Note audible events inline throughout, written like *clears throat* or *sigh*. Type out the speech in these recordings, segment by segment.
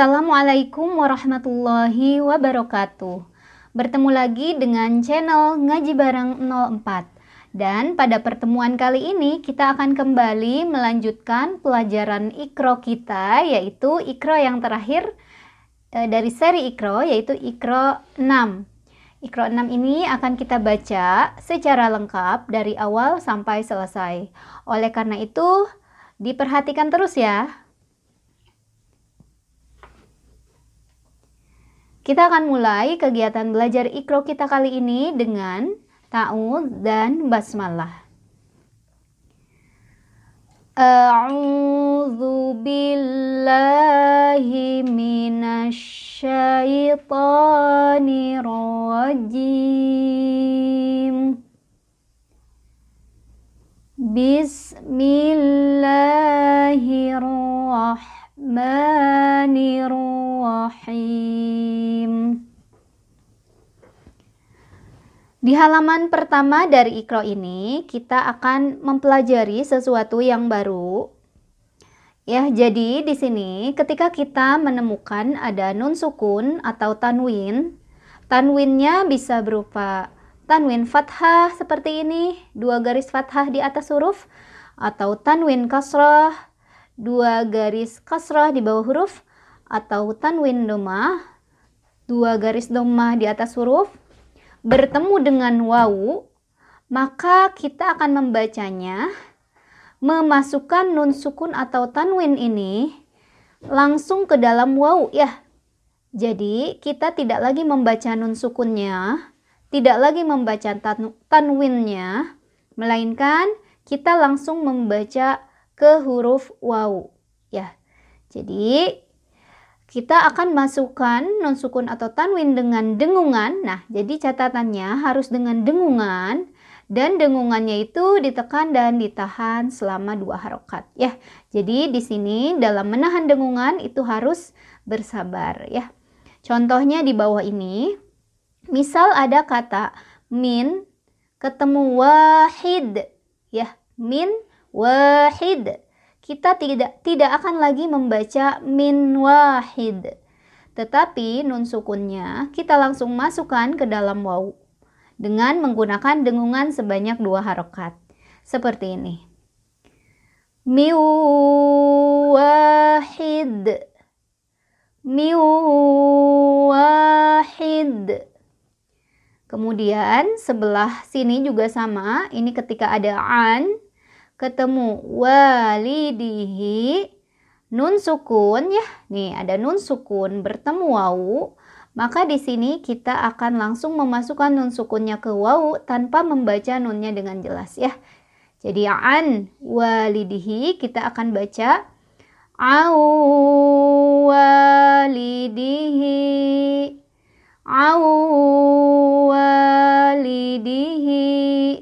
Assalamualaikum warahmatullahi wabarakatuh. Bertemu lagi dengan channel Ngaji Bareng 04. Dan pada pertemuan kali ini kita akan kembali melanjutkan pelajaran Ikro kita yaitu Ikro yang terakhir e, dari seri Ikro yaitu Ikro 6. Ikro 6 ini akan kita baca secara lengkap dari awal sampai selesai. Oleh karena itu, diperhatikan terus ya. Kita akan mulai kegiatan belajar ikro kita kali ini dengan ta'ud dan basmalah. A'udzu billahi minasyaitonir rajim. Bismillahirrahmanirrahim. Di halaman pertama dari Ikro ini, kita akan mempelajari sesuatu yang baru. Ya, jadi di sini ketika kita menemukan ada nun sukun atau tanwin, tanwinnya bisa berupa tanwin fathah seperti ini, dua garis fathah di atas huruf, atau tanwin kasrah, dua garis kasrah di bawah huruf, atau tanwin domah, dua garis domah di atas huruf, bertemu dengan wawu, maka kita akan membacanya. Memasukkan nun sukun atau tanwin ini langsung ke dalam wawu ya. Jadi kita tidak lagi membaca nun sukunnya, tidak lagi membaca tan tanwinnya, melainkan kita langsung membaca ke huruf wawu ya. Jadi kita akan masukkan non sukun atau tanwin dengan dengungan. Nah, jadi catatannya harus dengan dengungan dan dengungannya itu ditekan dan ditahan selama dua harokat ya. Jadi di sini dalam menahan dengungan itu harus bersabar ya. Contohnya di bawah ini, misal ada kata min ketemu wahid ya, min wahid kita tidak tidak akan lagi membaca min wahid. Tetapi nun sukunnya kita langsung masukkan ke dalam waw dengan menggunakan dengungan sebanyak dua harokat. Seperti ini. Mi wahid. Mi wahid. Kemudian sebelah sini juga sama. Ini ketika ada an ketemu walidihi nun sukun ya. Nih ada nun sukun bertemu wawu, maka di sini kita akan langsung memasukkan nun sukunnya ke wawu tanpa membaca nunnya dengan jelas ya. Jadi an walidihi kita akan baca au walidihi au walidihi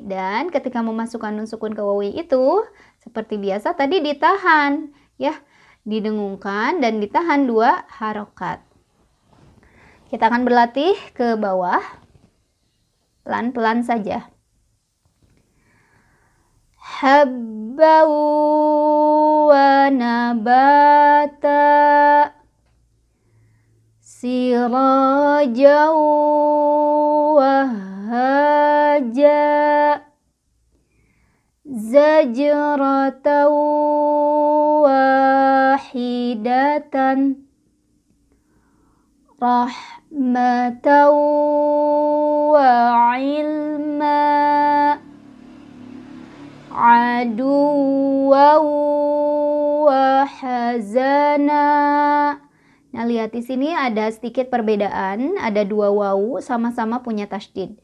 dan ketika memasukkan nun sukun ke wawi itu seperti biasa tadi ditahan ya. Didengungkan dan ditahan dua harokat. Kita akan berlatih ke bawah pelan-pelan saja. Habbau wa سراجا وهاجا زجرة واحدة رحمة وعلما عدوا وحزنا Nah, lihat di sini ada sedikit perbedaan, ada dua wawu sama-sama punya tasdid.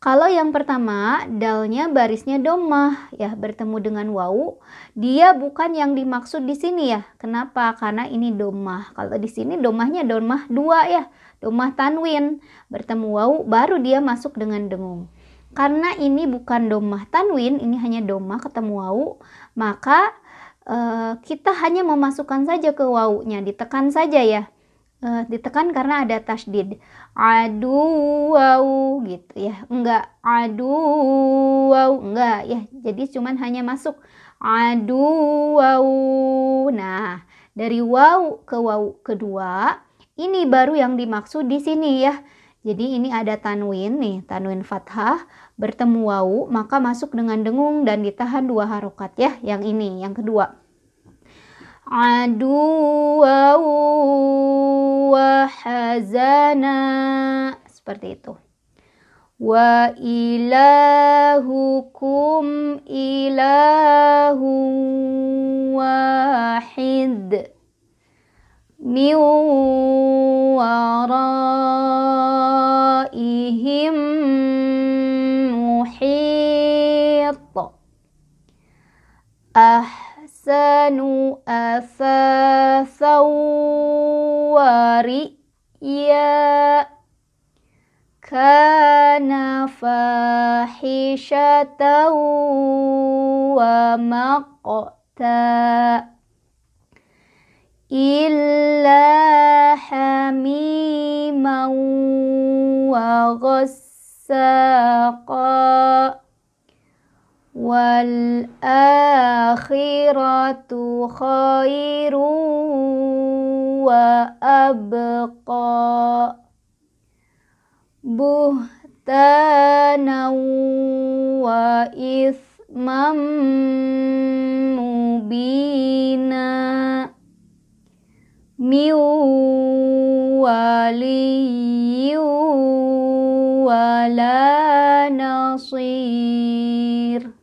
Kalau yang pertama, dalnya barisnya domah, ya bertemu dengan wawu, dia bukan yang dimaksud di sini ya. Kenapa? Karena ini domah. Kalau di sini domahnya domah dua ya, domah tanwin, bertemu wawu, baru dia masuk dengan dengung. Karena ini bukan domah tanwin, ini hanya domah ketemu wawu, maka uh, kita hanya memasukkan saja ke wawunya, ditekan saja ya. Uh, ditekan karena ada tasdid. Adu wow gitu ya. Enggak adu wow enggak ya. Jadi cuman hanya masuk adu wow. Nah, dari waw ke waw kedua, ini baru yang dimaksud di sini ya. Jadi ini ada tanwin nih, tanwin fathah bertemu waw, maka masuk dengan dengung dan ditahan dua harokat ya. Yang ini, yang kedua. Adu wa hazana. Seperti itu. Wa ilahukum ilahu wahid. Min waraihim muhit. Ahsanu الإنسان أفا فوارئيا كان فاحشة ومقتا. إلا حميما وغساقا. والآخرة خير وأبقى. بهتانا وإثما مبينا. من ولي ولا نصير.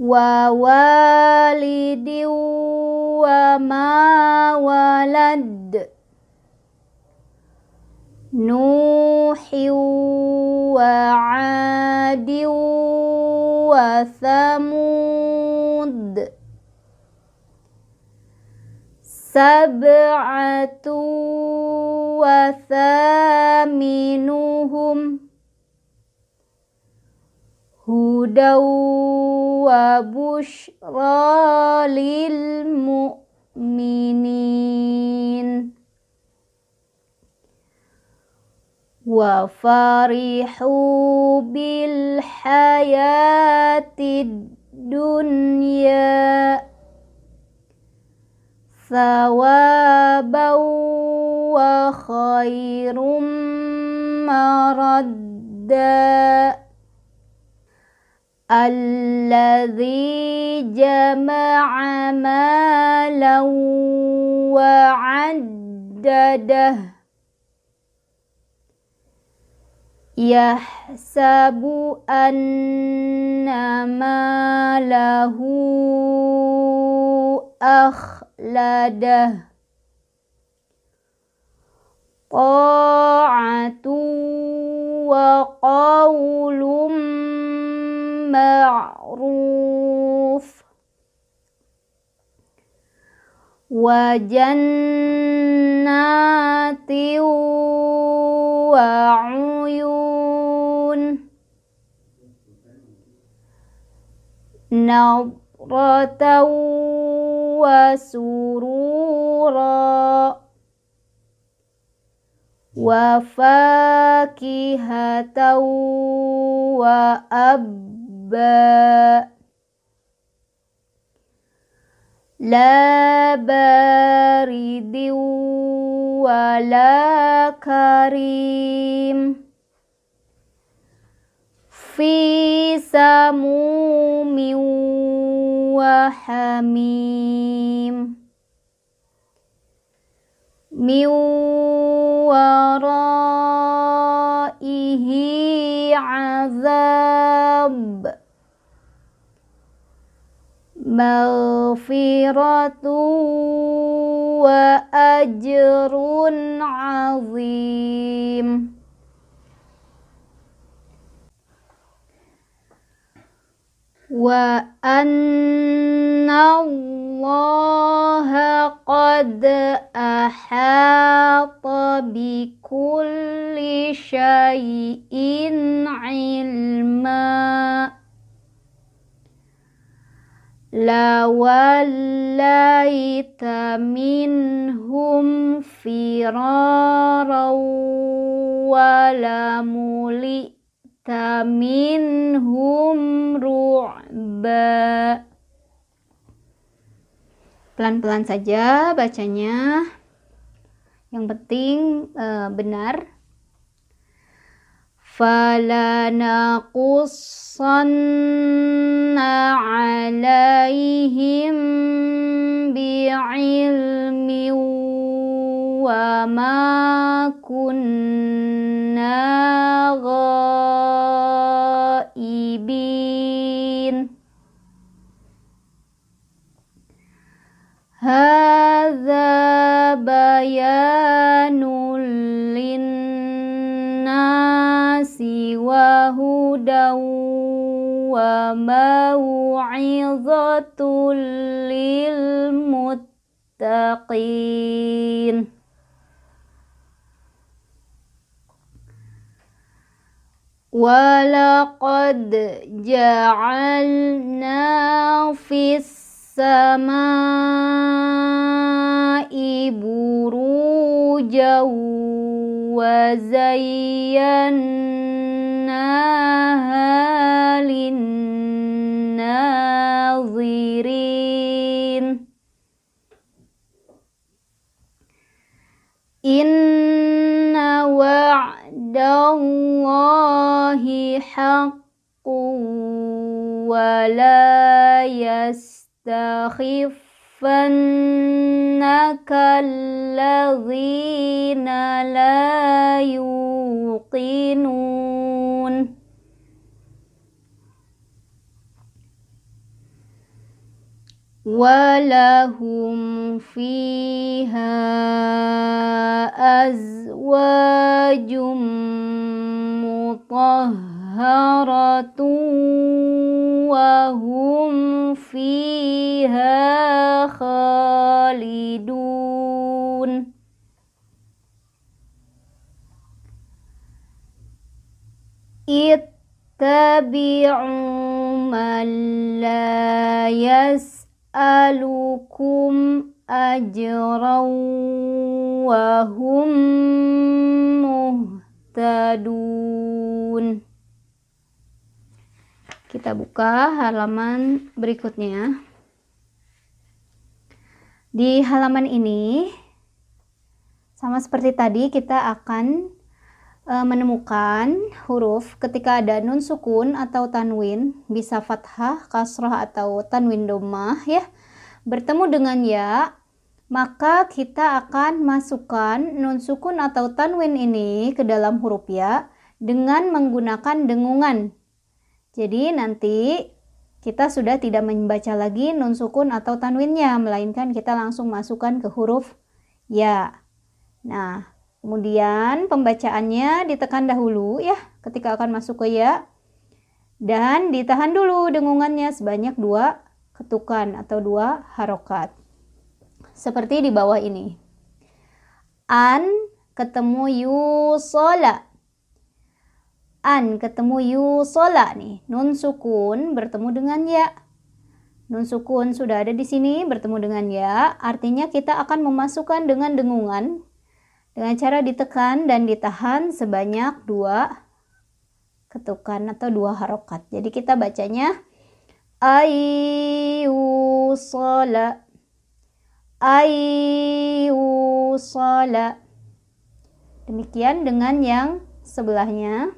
Min waliyyu wala nasir wa walidi wa ma هدى وبشرى للمؤمنين. وفرحوا بالحياة الدنيا ثوابا وخير مردا. الذي جمع مالا وعدده. يحسب أن ماله أخلده. طاعة وقول معروف وجنات وعيون. نظرة وسرورا. وفاكهة وأب الباء لا بارد ولا كريم. في سموم وحميم. من ورائه عذاب. مغفرة وأجر عظيم. وأن الله قد أحاط بكل شيء علما. لوليت منهم فرارا ولملئت منهم رعبا pelan-pelan saja bacanya yang penting uh, benar فلنقصن عليهم بعلم وما كنا غائبين. هذا بيان وهدى وموعظة للمتقين. ولقد جعلنا في السماء بروجا وزيناها للناظرين. إن وعد الله حق ولا يستخف يَصُدَّنَّكَ الَّذِينَ لَا يُوقِنُونَ. ولهم فيها أزواج مطهرة وهم فيها خالدون. اتبعوا من لا يسألكم أجرا وهم مهتدون. Kita buka halaman berikutnya. Di halaman ini, sama seperti tadi, kita akan e, menemukan huruf ketika ada nun sukun atau tanwin, bisa fathah, kasrah atau tanwin domah ya, bertemu dengan ya, maka kita akan masukkan nun sukun atau tanwin ini ke dalam huruf ya dengan menggunakan dengungan jadi nanti kita sudah tidak membaca lagi nun sukun atau tanwinnya, melainkan kita langsung masukkan ke huruf ya. Nah, kemudian pembacaannya ditekan dahulu ya ketika akan masuk ke ya. Dan ditahan dulu dengungannya sebanyak dua ketukan atau dua harokat. Seperti di bawah ini. An ketemu yusola an ketemu yusola nih. Nun sukun bertemu dengan ya. Nun sukun sudah ada di sini bertemu dengan ya. Artinya kita akan memasukkan dengan dengungan dengan cara ditekan dan ditahan sebanyak dua ketukan atau dua harokat. Jadi kita bacanya ayyusola ayyusola. Demikian dengan yang sebelahnya.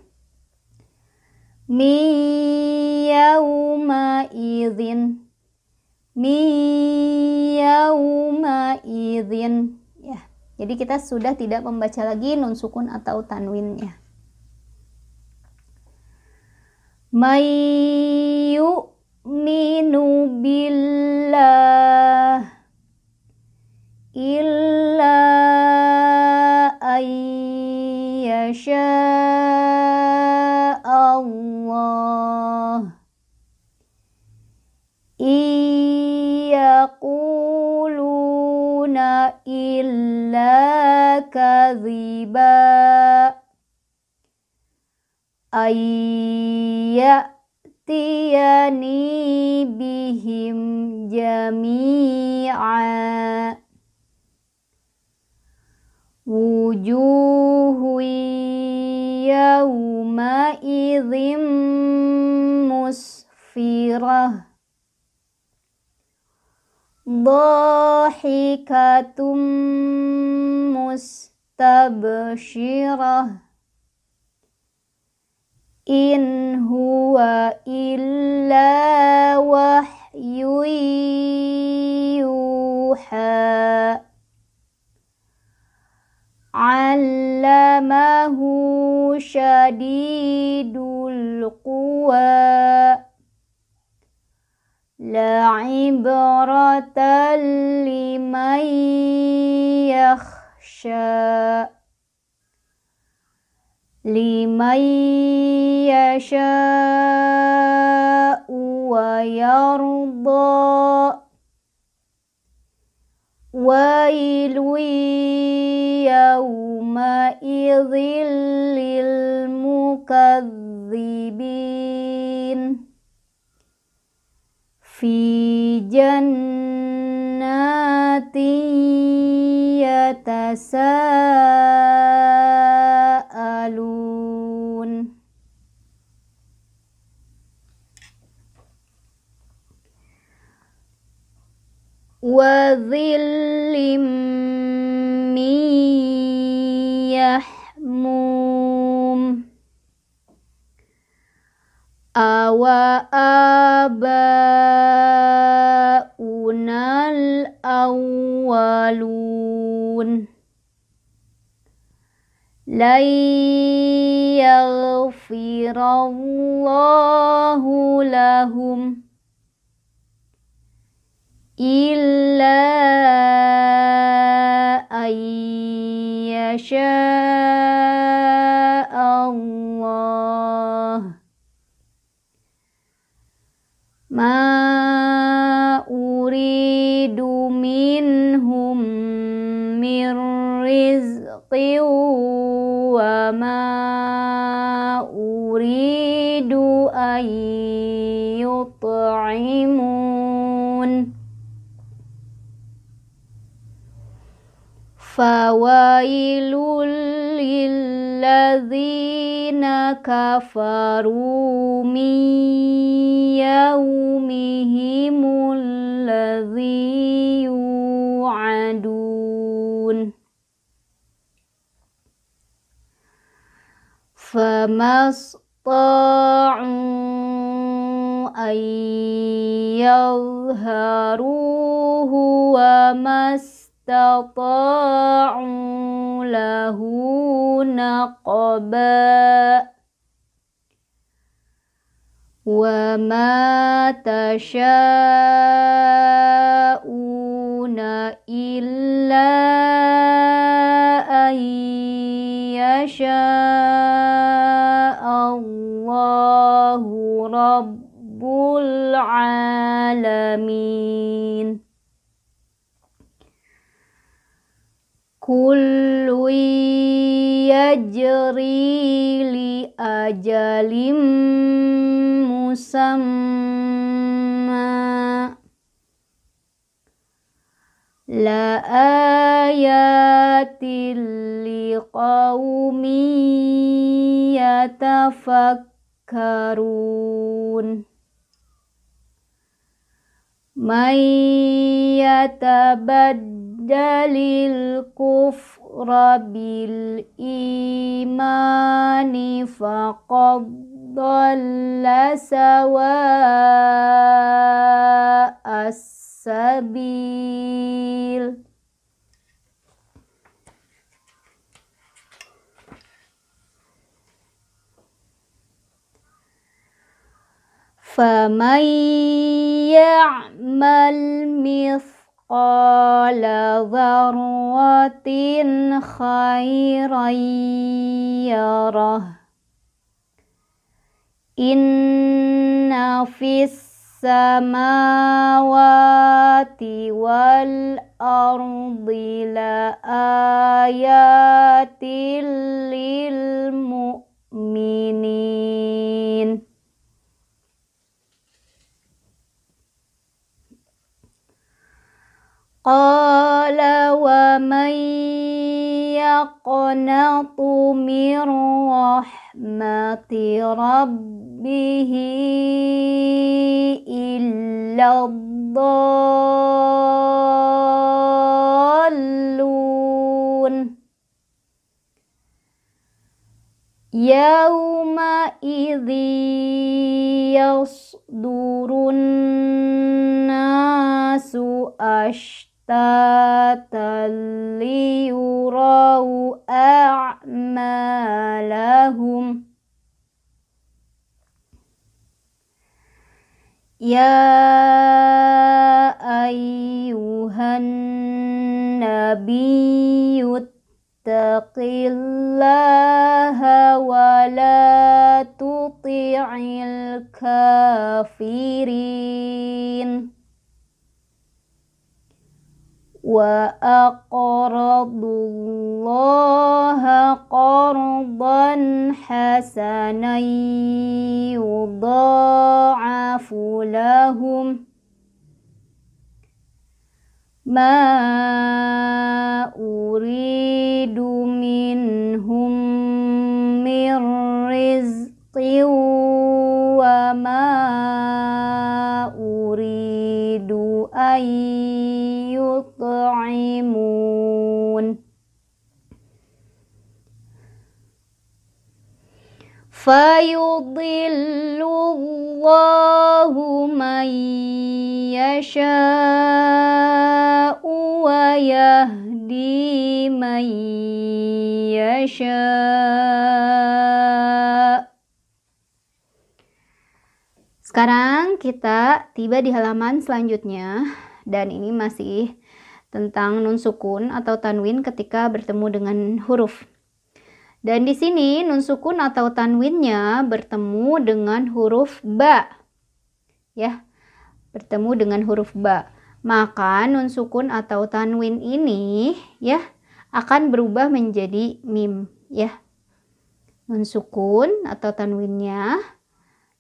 Mi yauma idzin. Mi yauma idzin. Ya jadi kita sudah tidak membaca lagi nun sukun atau tanwinnya. May yu'minu billah إلا أن يشاء الله. إن يقولون إلا كذبا. أن يأتيني بهم جميعا. وجوه يومئذ مسفرة. ضاحكة مستبشرة. إن هو إلا وحي يوحى. علمه شديد القوى. لا عبرة لمن يخشى. لمن يشاء ويرضى. ويل يومئذ للمكذبين. في جنات يتساءلون. وظل من يحموم أو آباؤنا الأولون. لن يغفر الله لهم. إلا أن يشاء الله. ما أريد منهم من رزق وما أريد أن يطعمون فويل للذين كفروا من يومهم الذي يوعدون. فما استطاعوا أن يظهروه وما استطاعوا له نقبا. وما تشاءون إلا أن يشاء الله رب العالمين. kullu yajri li ajalim musamma. La ayatin li qawmi yatafakkarun. May yatabad بدل الكفر بالإيمان فقد ضل سواء السبيل. فمن يعمل مثل مثقال ذرة خيرا يره إن في السماوات والأرض لآيات للمؤمنين. قال ومن يقنط من رحمة ربه إلا الضالون. يومئذ يصدر الناس أشتاق أشتاتا ليروا أعمالهم. يا أيها النبي اتق الله ولا تطع الكافرين. وأقرضوا الله قرضا حسنا يضاعف لهم ما أريد منهم من رزق وما أريد أن يطعمون. فيضل الله من يشاء ويهدي من يشاء. Sekarang kita tiba di halaman selanjutnya dan ini masih tentang nun sukun atau tanwin ketika bertemu dengan huruf. Dan di sini nun sukun atau tanwinnya bertemu dengan huruf ba. Ya. Bertemu dengan huruf ba. Maka nun sukun atau tanwin ini ya akan berubah menjadi mim ya. Nun sukun atau tanwinnya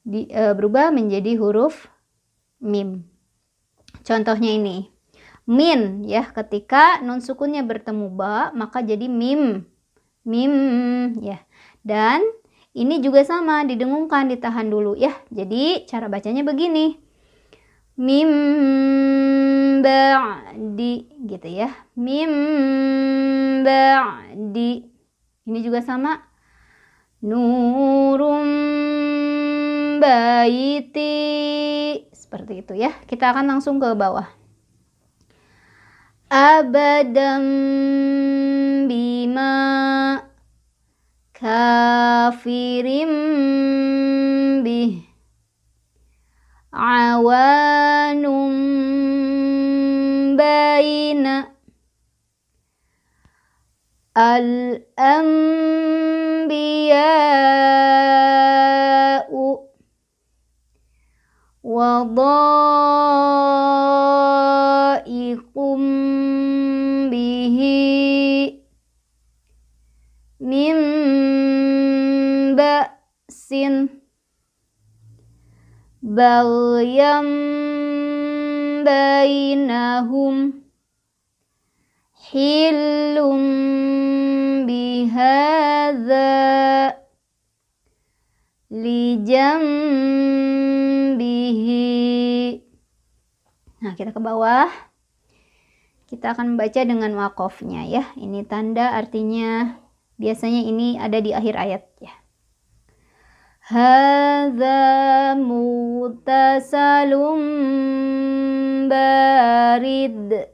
di, e, berubah menjadi huruf mim. Contohnya ini. Min ya. Ketika nun sukunnya bertemu ba maka jadi mim. Mim ya. Dan ini juga sama didengungkan ditahan dulu ya. Jadi cara bacanya begini. Mim ba'di gitu ya. Mim ba'di. Ini juga sama. Nurum baiti seperti itu ya. Kita akan langsung ke bawah. Abadan bima kafirim bih awanum baina al-anbiya'u wa بغيا بينهم حل بهذا lijambihi nah kita ke bawah. Kita akan membaca dengan wakofnya ya. Ini tanda artinya biasanya ini ada di akhir ayat ya. Hadza mutasalum barid.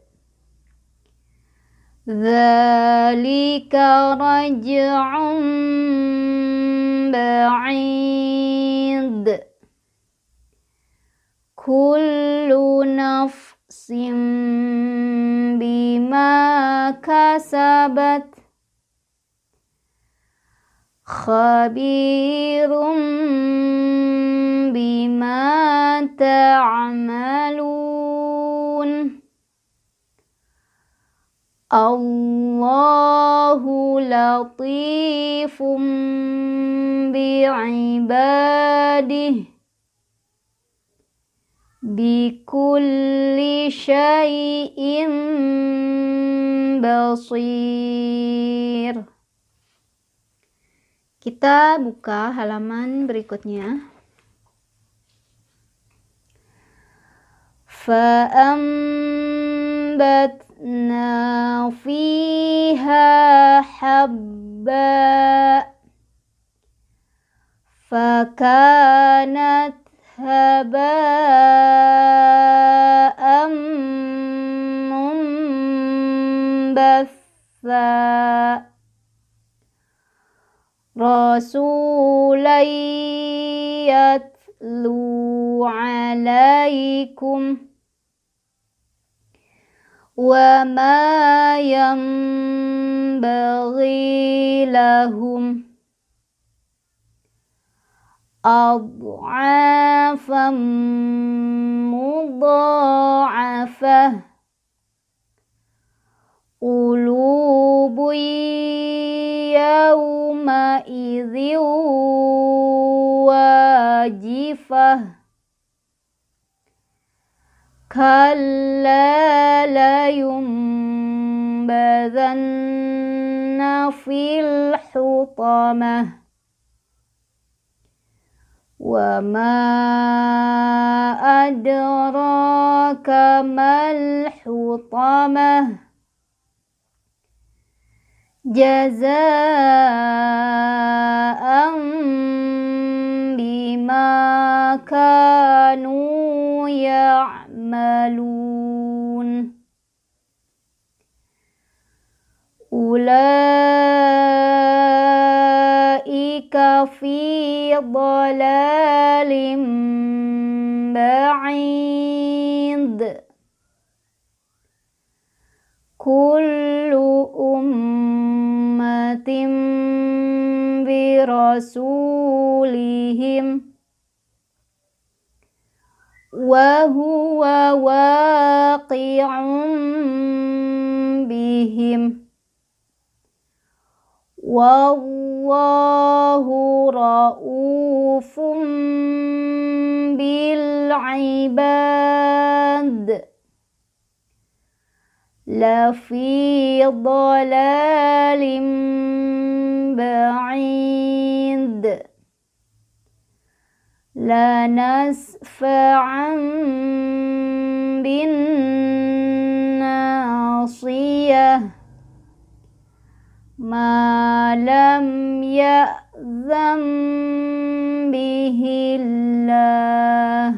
Zalika raj'um بعيد. كل نفس بما كسبت. خبير بما تعملون. Allahu لطيف بعباده bikulli شيء بصير kita buka halaman berikutnya. Fa'ambat فأنبتنا فيها حبا فكانت هباء منبثا. رسولا يتلو عليكم وما ينبغي لهم أضعافا مضاعفة قلوب يومئذ واجفة كلا لينبذن في الحطمة وما أدراك ما الحطمة جزاء بما كانوا يعملون. أولئك في ضلال بعيد. كل أمة برسولهم وهو واقع بهم. والله رؤوف بالعباد. لفي ضلال بعيد. لنسفعا بالناصية. ما لم يأذن به الله.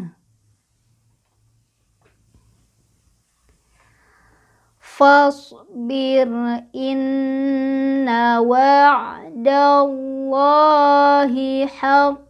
فاصبر إن وعد الله حق.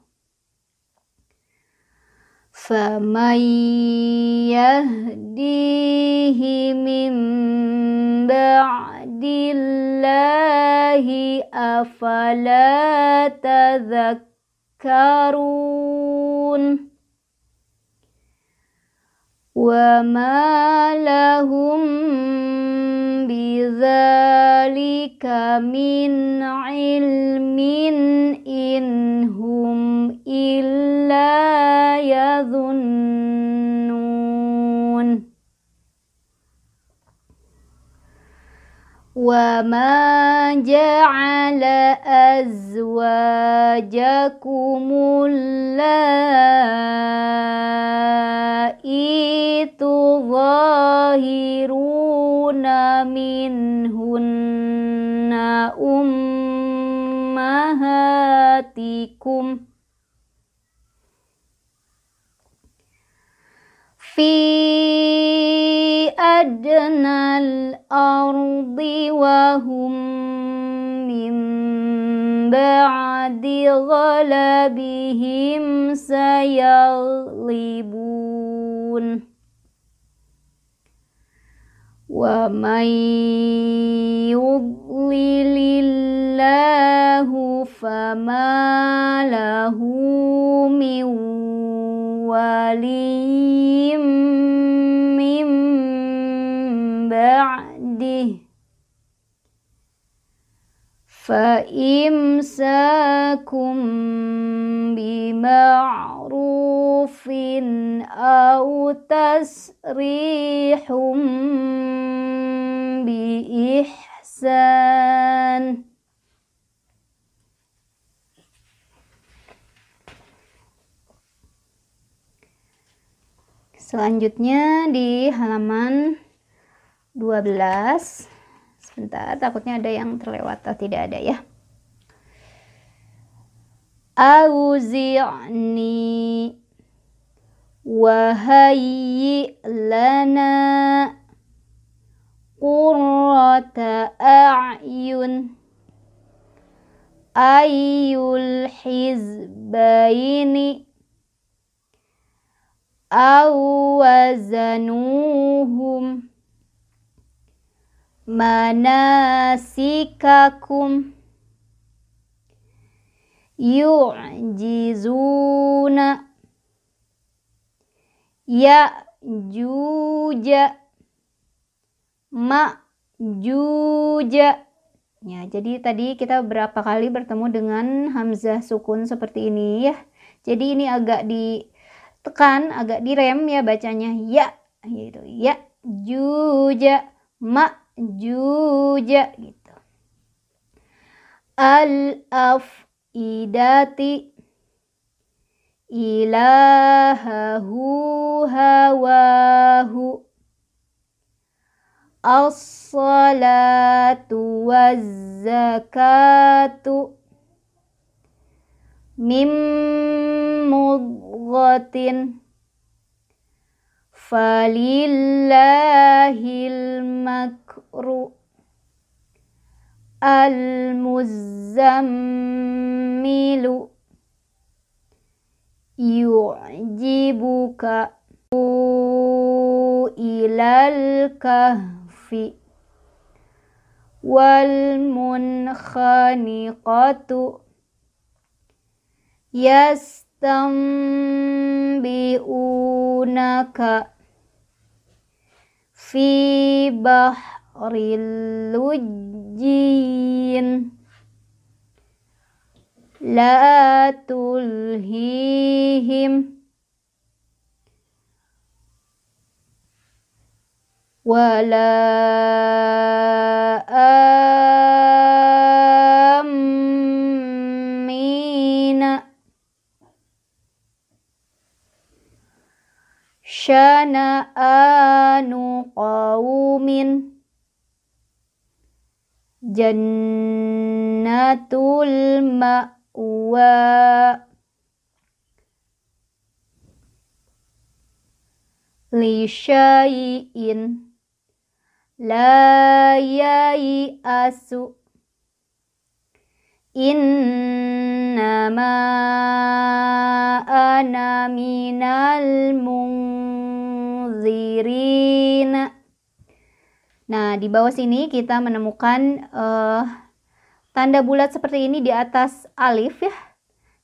فمن يهديه من بعد الله أفلا تذكرون؟ وما لهم بذلك من علم إن هم إلا يظنون. وما جعل أزواجكم اللائي تظاهرون منهن أمهاتكم في أدنى الأرض وهم من بعد غلبهم سيغلبون. ومن يضلل الله فما له من ولي من بعده. فإمساكم بمعروف أو تسريح بإحسان. Selanjutnya di halaman 12. Sebentar, takutnya ada yang terlewat atau tidak ada ya. Auzi'ni wahayyi lana qurrata a'yun ayyul hizbaini awazanuhum manasikakum yu'jizuna ya'juja ma'juja ya jadi tadi kita berapa kali bertemu dengan hamzah sukun seperti ini ya. Jadi ini agak di tekan agak direm ya bacanya. Ya gitu. Ya juga ma juga gitu. Al afidati ilahahu hawahu. As-salatu waz-zakatu من مضغة فلله المكر المزمل يعجبك إلى الكهف والمنخنقة يستنبئونك في بحر اللجين. لا تلهيهم. ولا آه jannatul ma'wa. Li syai'in la asu innama ana minal munzirin Nah, di bawah sini kita menemukan uh, tanda bulat seperti ini di atas alif ya.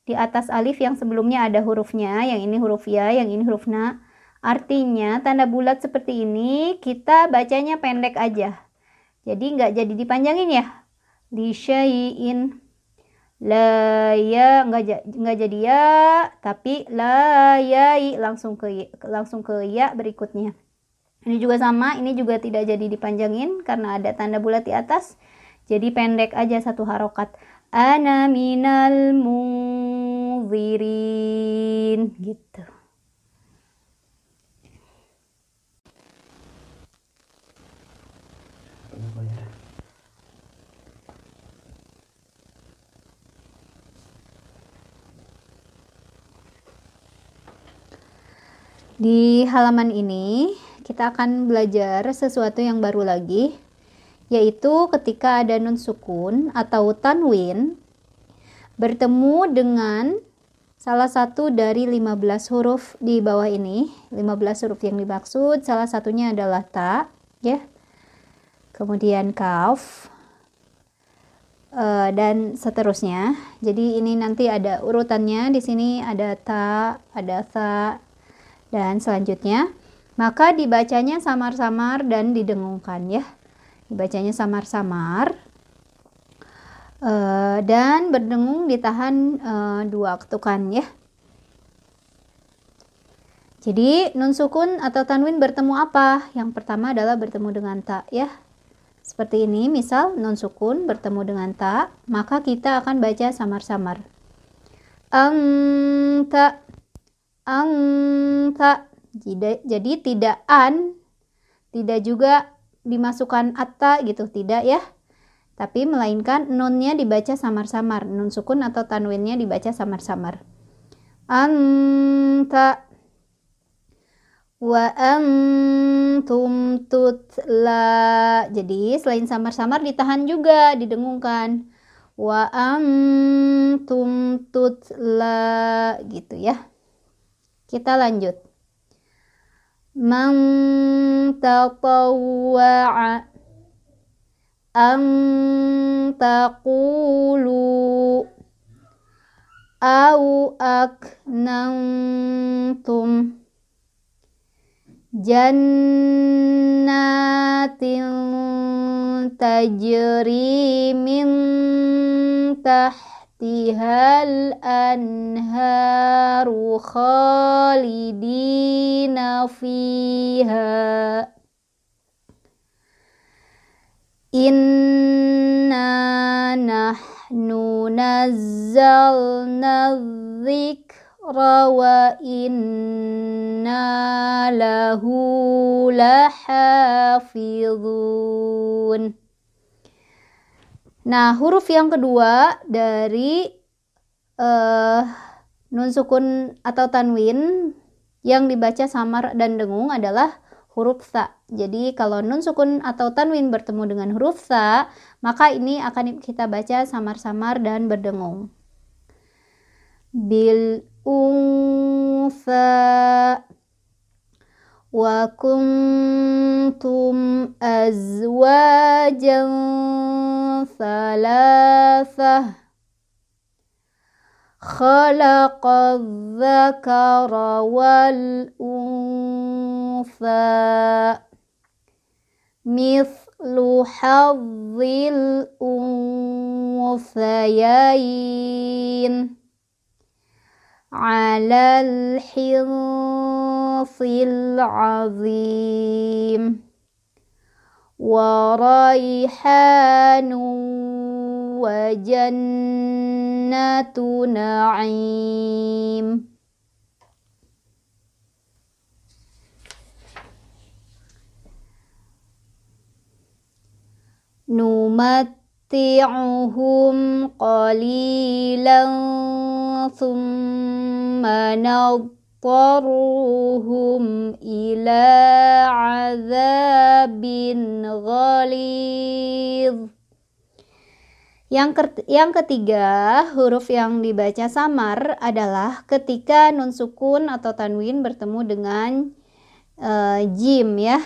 Di atas alif yang sebelumnya ada hurufnya, yang ini huruf ya, yang ini huruf na. Artinya tanda bulat seperti ini kita bacanya pendek aja. Jadi nggak jadi dipanjangin ya. Li syai'in la ya nggak jadi ya tapi la yai langsung ke langsung ke ya berikutnya ini juga sama ini juga tidak jadi dipanjangin karena ada tanda bulat di atas. Jadi pendek aja satu harokat. Ana minal munzirin gitu. Di halaman ini kita akan belajar sesuatu yang baru lagi yaitu ketika ada nun sukun atau tanwin bertemu dengan salah satu dari 15 huruf di bawah ini. 15 huruf yang dimaksud salah satunya adalah ta ya. kemudian kaf, uh, dan seterusnya. Jadi ini nanti ada urutannya. Di sini ada ta, ada sa, dan selanjutnya. Maka dibacanya samar-samar dan didengungkan ya. Dibacanya samar-samar. Uh, dan berdengung ditahan uh, dua ketukan ya. Jadi nun sukun atau tanwin bertemu apa? Yang pertama adalah bertemu dengan ta ya. Seperti ini, misal nun sukun bertemu dengan ta, maka kita akan baca samar-samar. Anta anta. Jadi, jadi tidak an, tidak juga dimasukkan atta gitu, tidak ya. Tapi melainkan nunnya dibaca samar-samar, nun sukun atau tanwinnya dibaca samar-samar. Anta wa antum tutla. Jadi selain samar-samar ditahan juga, didengungkan. Wa antum tutla gitu ya. Kita lanjut man tatawwa'a am taqulu aw aknantum jannatin tajri min tah تحتها الأنهار خالدين فيها. إنا نحن نزلنا الذكر وإنا له لحافظون. Nah, huruf yang kedua dari uh, nun sukun atau tanwin yang dibaca samar dan dengung adalah huruf sa. Jadi kalau nun sukun atau tanwin bertemu dengan huruf sa, maka ini akan kita baca samar-samar dan berdengung. Bil unsa وكنتم أزواجا ثلاثة خلق الذكر والأنثى مثل حظ الأنثيين على الحنص العظيم وريحان وجنة نعيم. نمت نمتعهم قليلا ثم نضطرهم إلى عذاب غليظ Yang, yang ketiga, huruf yang dibaca samar adalah ketika nun sukun atau tanwin bertemu dengan uh, jim ya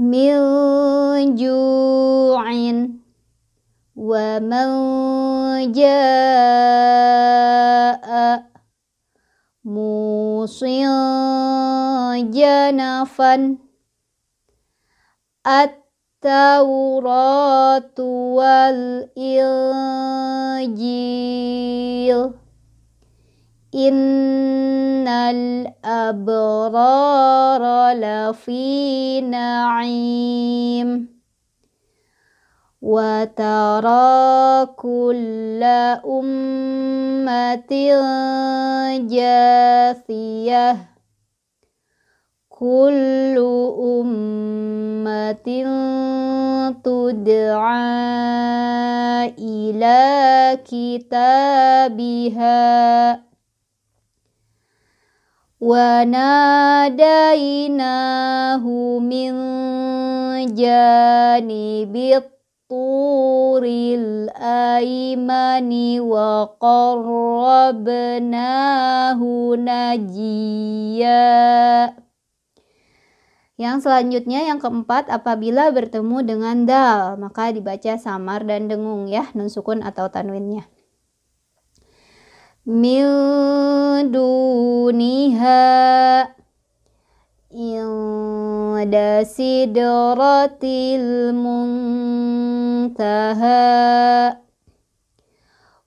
min ju'in wa man jaa janafan at-tauratu wal injil إن الأبرار لفي نعيم وترى كل أمة جاثية كل أمة تدعى إلى كتابها وناديناه من جانب الطور الأيمن وقربناه نجيا Yang selanjutnya yang keempat apabila bertemu dengan dal maka dibaca samar dan dengung ya nun sukun atau tanwinnya. من دونها عند سدرة المنتهى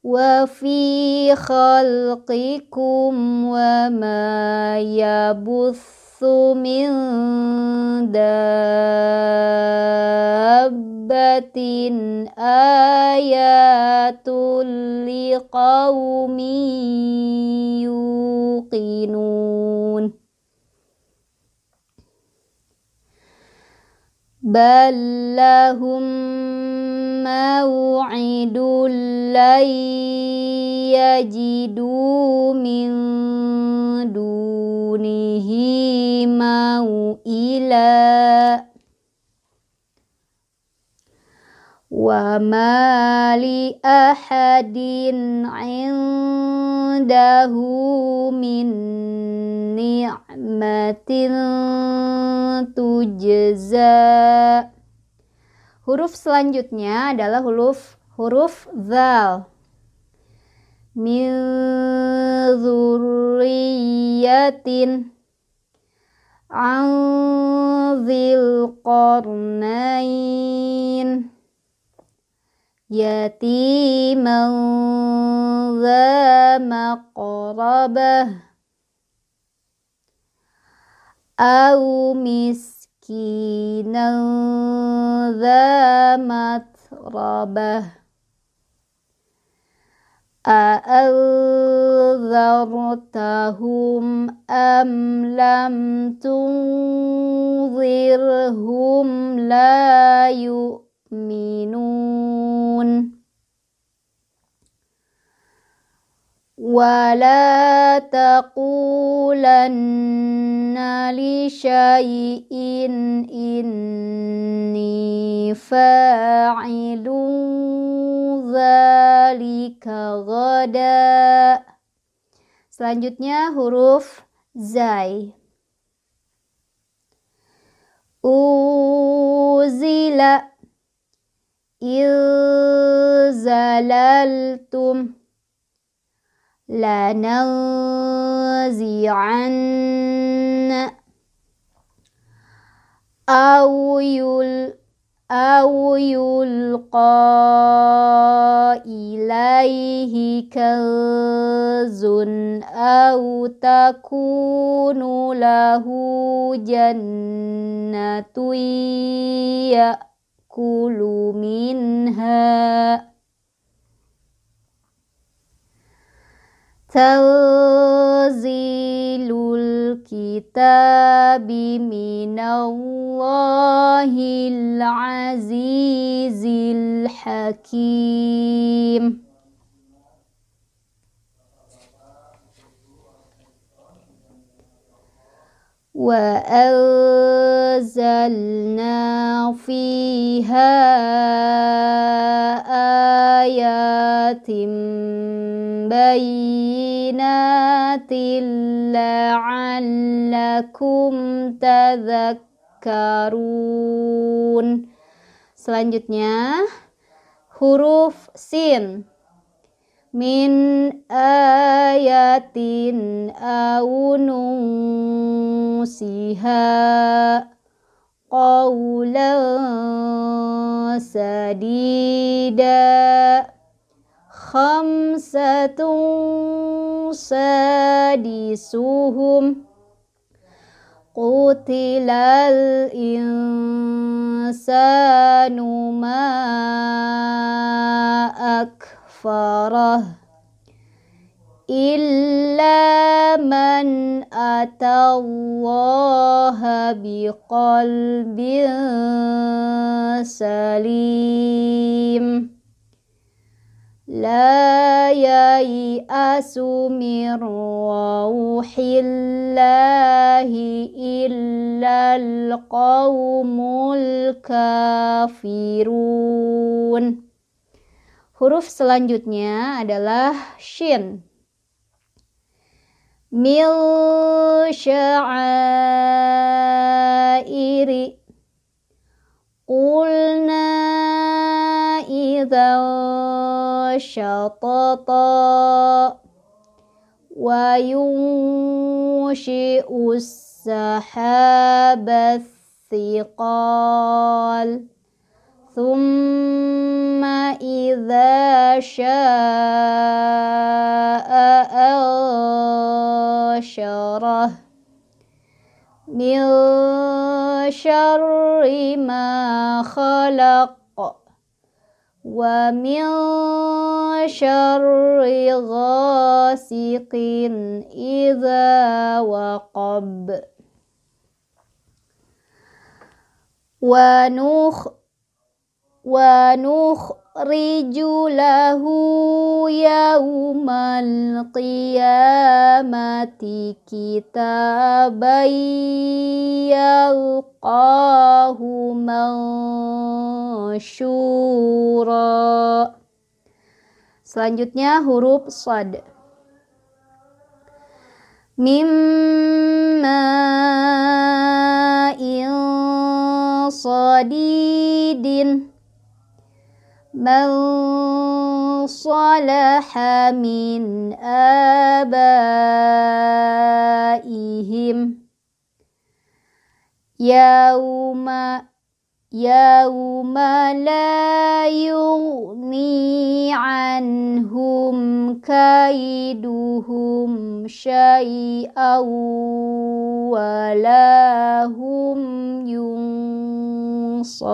وفي خلقكم وما يبث من دابة آيات لقوم يوقنون. بل لهم موعد لن يجدوا من دونه موئلا وما لأحد عنده من نعمة تجزى Huruf selanjutnya adalah huruf huruf zal. Min zurriyatin anzil qarnain Za maqrabah au mis مسكينا ذا متربة أأنذرتهم أم لم تنذرهم لا يؤمنون ولا تقولن لشيء إني فاعل ذلك غدا Selanjutnya huruf zai. Uzila ilzalaltum لننزعن أو يل أو يلقى إليه كنز أو تكون له جنة يأكل منها. تنزيل الكتاب من الله العزيز الحكيم. وأنزلنا فيها آيات بينات لعلكم تذكرون. Selanjutnya huruf sin من ايات أو ننسها قولا سديدا خمسه سادسهم قتل الانسان ما اكبر كفاره إلا من أتى الله بقلب سليم. لا ييأس من روح الله إلا القوم الكافرون. Huruf selanjutnya adalah shin. Mil sya'iri Qulna idha syatata Wa yunshi'us sahabat thiqal. ثم إذا شاء أنشره. من شر ما خلق ومن شر غاسق إذا وقب. ونخ wa nukhriju lahu yawmal qiyamati kitabai yalqahu mansyura Selanjutnya huruf sad. Mimma in sadidin. من صلح من آبائهم يوم يوم لا يغني عنهم كيدهم شيئا ولا هم ينصرون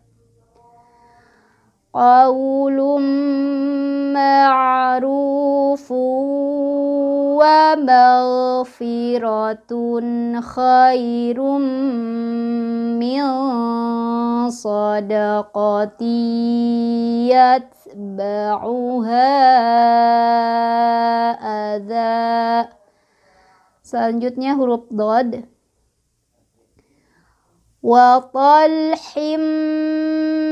قول معروف ومغفرة خير من صدقة يتبعها أذى Selanjutnya huruf dod وطلح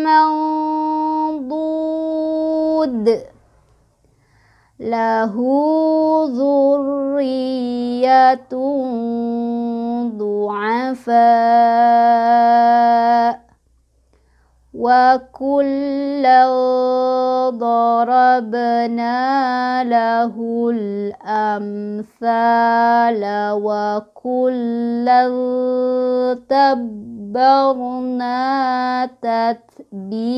منضود له ذرية ضعفاء وكلا ضربنا له الأمثال وكلا تب tabbarna tatbira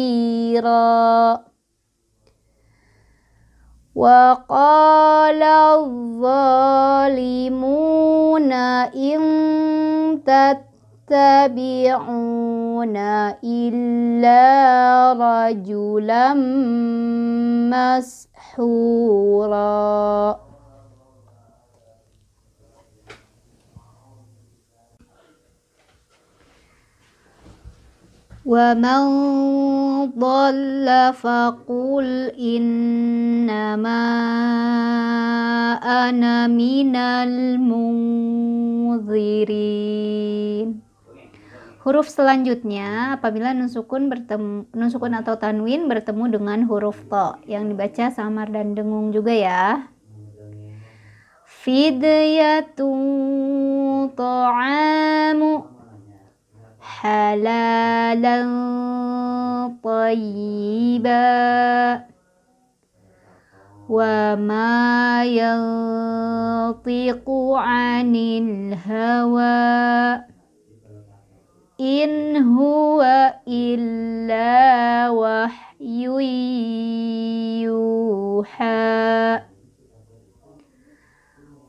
وقال الظالمون إن تتبعون إلا رجلا مسحورا. ومن ضل فقل إنما أنا من المنذرين Huruf selanjutnya apabila nusukun bertemu nusukun atau tanwin bertemu dengan huruf to yang dibaca samar dan dengung juga ya. Fidyatun ta'amu حلالا طيبا وما ينطق عن الهوى إن هو إلا وحي يوحى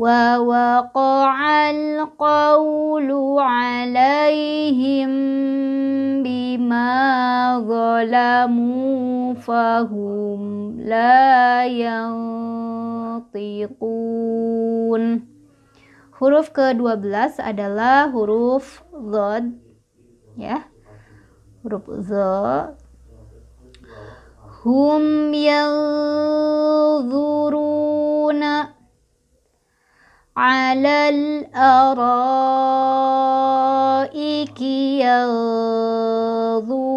ووقع القول عليهم بما ظلموا فهم لا ينطقون Huruf ke-12 adalah huruf Zod ya. Huruf Z hum yanzuruna على الأرائك ينظرون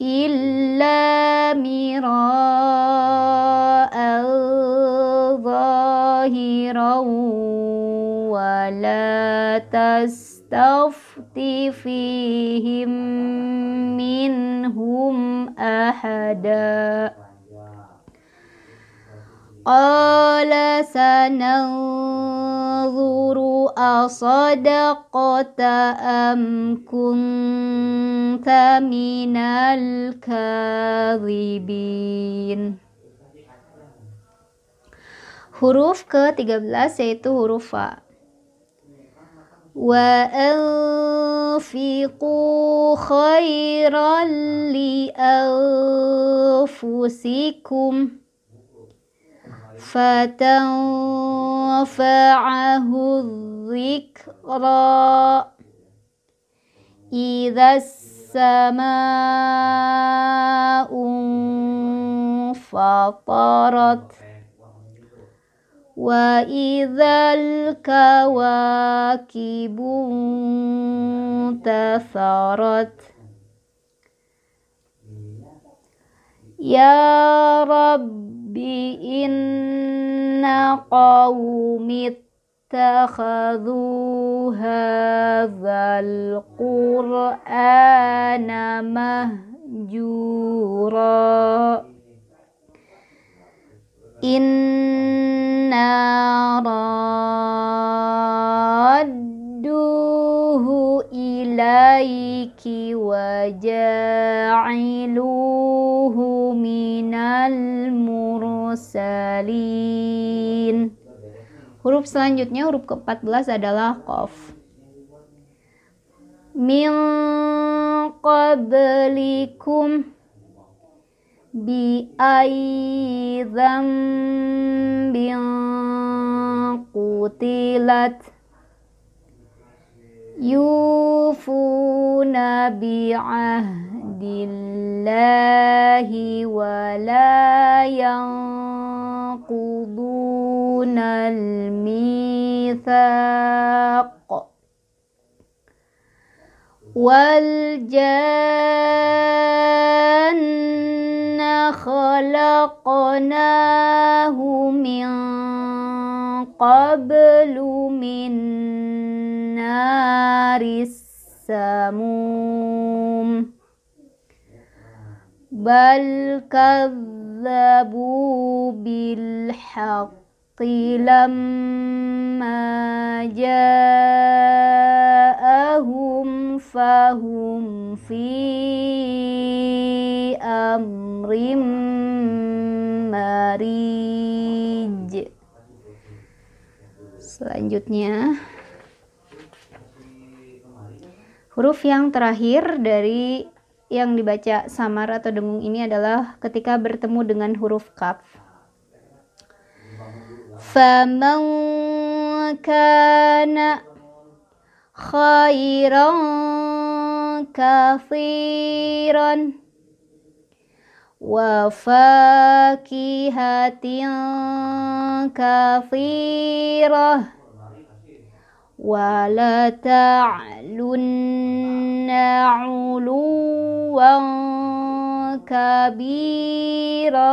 إلا مراء ظاهرا ولا تستفت فيهم منهم أحدا قال سننظر أصدقت أم كنت من الكاذبين Huruf ke-13 yaitu huruf Fa. Wa anfiqu khairan li anfusikum فتنفعه الذكرى. إذا السماء فطرت وإذا الكواكب انتثرت. يا رب إن قوم اتخذوا هذا القرآن مهجورا إنا ردوه إليك وجاعلوه من المرسلين Huruf selanjutnya huruf ke-14 adalah Qaf. Min qablikum bi bin qutilat يوفون بعهد الله ولا ينقضون الميثاق. والجن خلقناه من قبل من نار السموم. بل كذبوا بالحق. لما جاءهم فهم في أمر مريج Selanjutnya Huruf yang terakhir dari yang dibaca samar atau dengung ini adalah ketika bertemu dengan huruf kaf. فمن كان خيرا كثيرا وفاكهة كثيرة ولا تعلن علوا كبيرا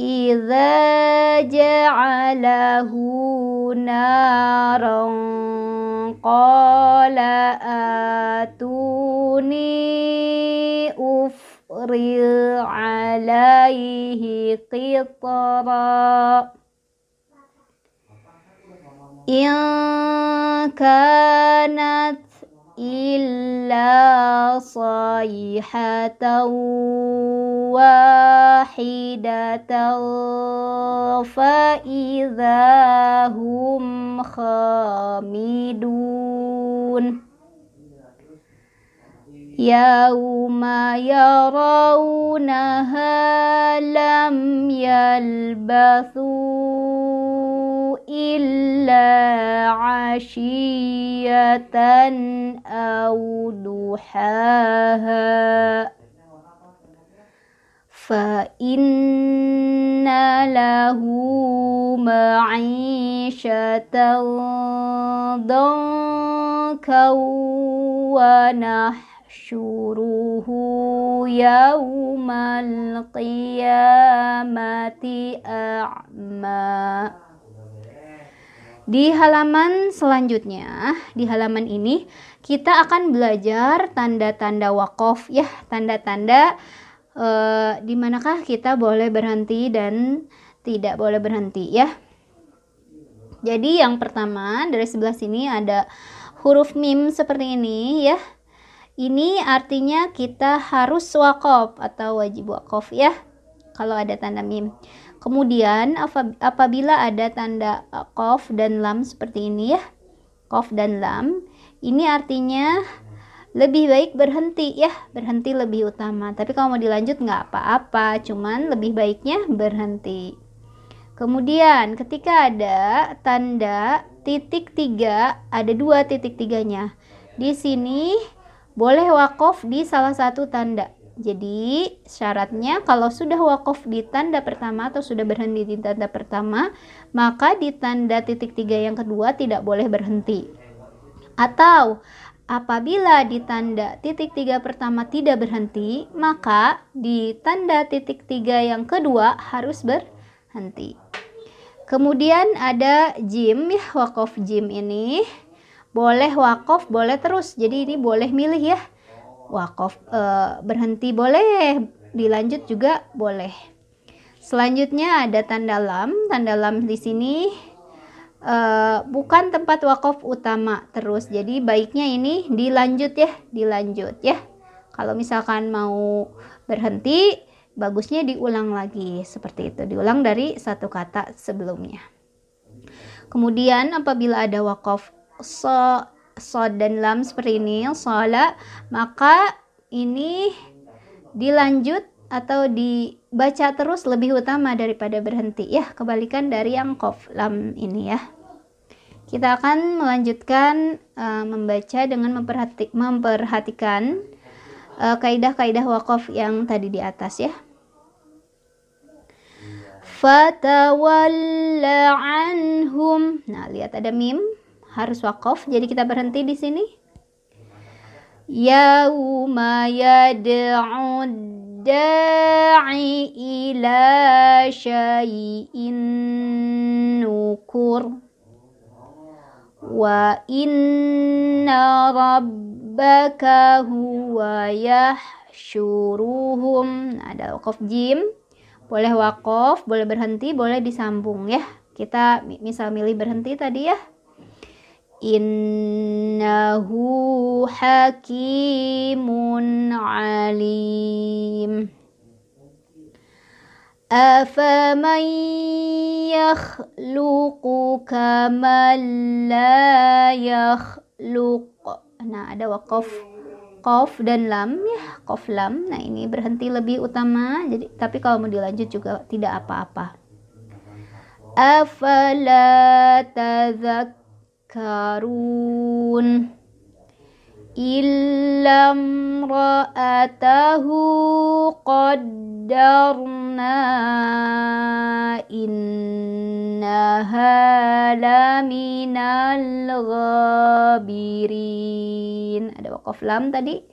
إذا جعله نارا قال آتوني أفرغ عليه قطرا. إن كانت إلا صيحة واحدة فإذا هم خامدون. يوم يرونها لم يلبثوا إلا عشية أو ضحاها. فإن له معيشة ضنكا ونحن نحشره يوم القيامة أعمى. Di halaman selanjutnya, di halaman ini kita akan belajar tanda-tanda wakof ya, tanda-tanda eh, di manakah kita boleh berhenti dan tidak boleh berhenti ya. Jadi yang pertama dari sebelah sini ada huruf mim seperti ini ya. Ini artinya kita harus wakaf atau wajib wakaf ya. Kalau ada tanda mim. Kemudian apabila ada tanda qaf dan lam seperti ini ya. Qaf dan lam, ini artinya lebih baik berhenti ya, berhenti lebih utama. Tapi kalau mau dilanjut nggak apa-apa, cuman lebih baiknya berhenti. Kemudian ketika ada tanda titik tiga, ada dua titik tiganya. Di sini boleh wakaf di salah satu tanda. Jadi syaratnya kalau sudah wakaf di tanda pertama atau sudah berhenti di tanda pertama, maka di tanda titik tiga yang kedua tidak boleh berhenti. Atau apabila di tanda titik tiga pertama tidak berhenti, maka di tanda titik tiga yang kedua harus berhenti. Kemudian ada jim ya, wakaf jim ini boleh wakaf boleh terus jadi ini boleh milih ya wakaf e, berhenti boleh. Dilanjut juga boleh. Selanjutnya ada tanda lam. Tanda lam di sini e, bukan tempat wakaf utama terus. Jadi baiknya ini dilanjut ya dilanjut ya. Kalau misalkan mau berhenti bagusnya diulang lagi. Seperti itu diulang dari satu kata sebelumnya. Kemudian apabila ada wakaf so, so dan lam seperti ini sholat maka ini dilanjut atau dibaca terus lebih utama daripada berhenti. Ya kebalikan dari yang kof lam ini ya. Kita akan melanjutkan uh, membaca dengan memperhati, memperhatikan uh, kaidah-kaidah wakaf yang tadi di atas ya. Fatawalla anhum. Nah lihat ada mim harus wakaf jadi kita berhenti di sini. Yauma yad'u da'i ila syai'in nukur. Wa inna rabbaka huwa yahsyuruhum. Nah, ada wakaf jim. Boleh wakaf boleh berhenti boleh disambung ya. Kita misal milih berhenti tadi ya innahu hakimun alim. Afaman yakhluqu kaman la yakhluq. Nah ada wakaf qaf dan lam ya qaf lam. Nah ini berhenti lebih utama. Jadi tapi kalau mau dilanjut juga tidak apa-apa. Afala tazak تذكرون إلا امرأته قدرنا إنها لمن الغابرين ada wakaf lam tadi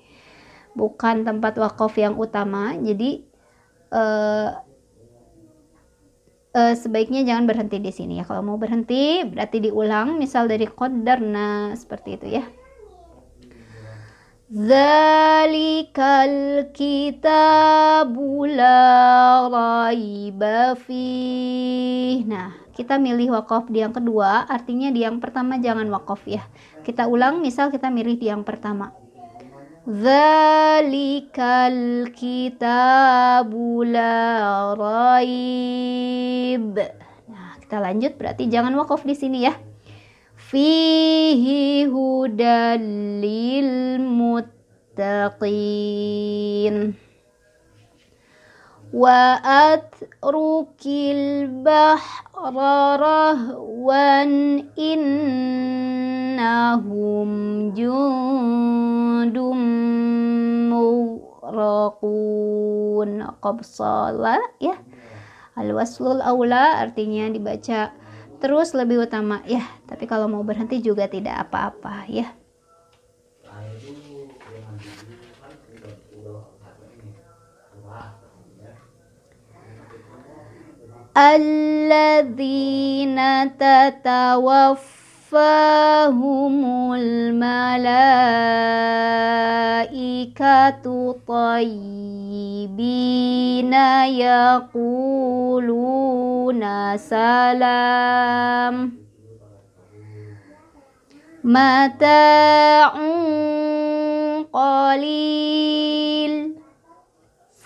bukan tempat wakaf yang utama jadi uh, uh, sebaiknya jangan berhenti di sini ya kalau mau berhenti berarti diulang misal dari qadarna seperti itu ya Zalikal kitabu la raiba. Nah, kita milih wakaf di yang kedua, artinya di yang pertama jangan wakaf ya. Kita ulang, misal kita milih di yang pertama. Zalikal kitabu la raib. Nah, kita lanjut. Berarti jangan wakaf di sini ya. Fihi hudal lil muttaqin atrukil bahra rahwan innahum jundum muraqun qabsala ya. al waslul aula artinya dibaca. Terus lebih utama ya. Tapi kalau mau berhenti juga tidak apa-apa ya الذين تتوفاهم الملائكة طيبين يقولون سلام. متاع قليل.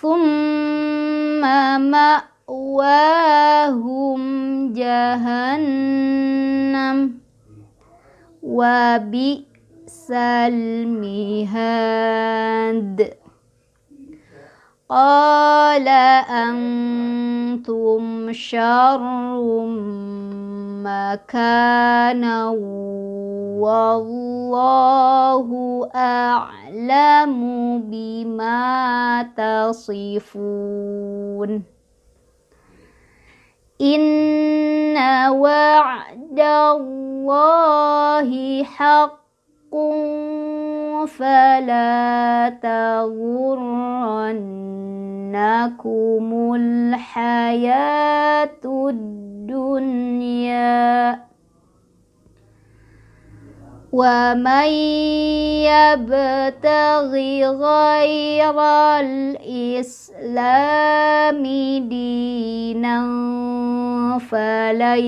ثم مأ مأواهم جهنم وبئس المهاد. قال أنتم شر مكانا والله أعلم بما تصفون. إن وعد الله حق فلا تغرنكم الحياة الدنيا ومن يبتغي غير الإسلام دينا فلن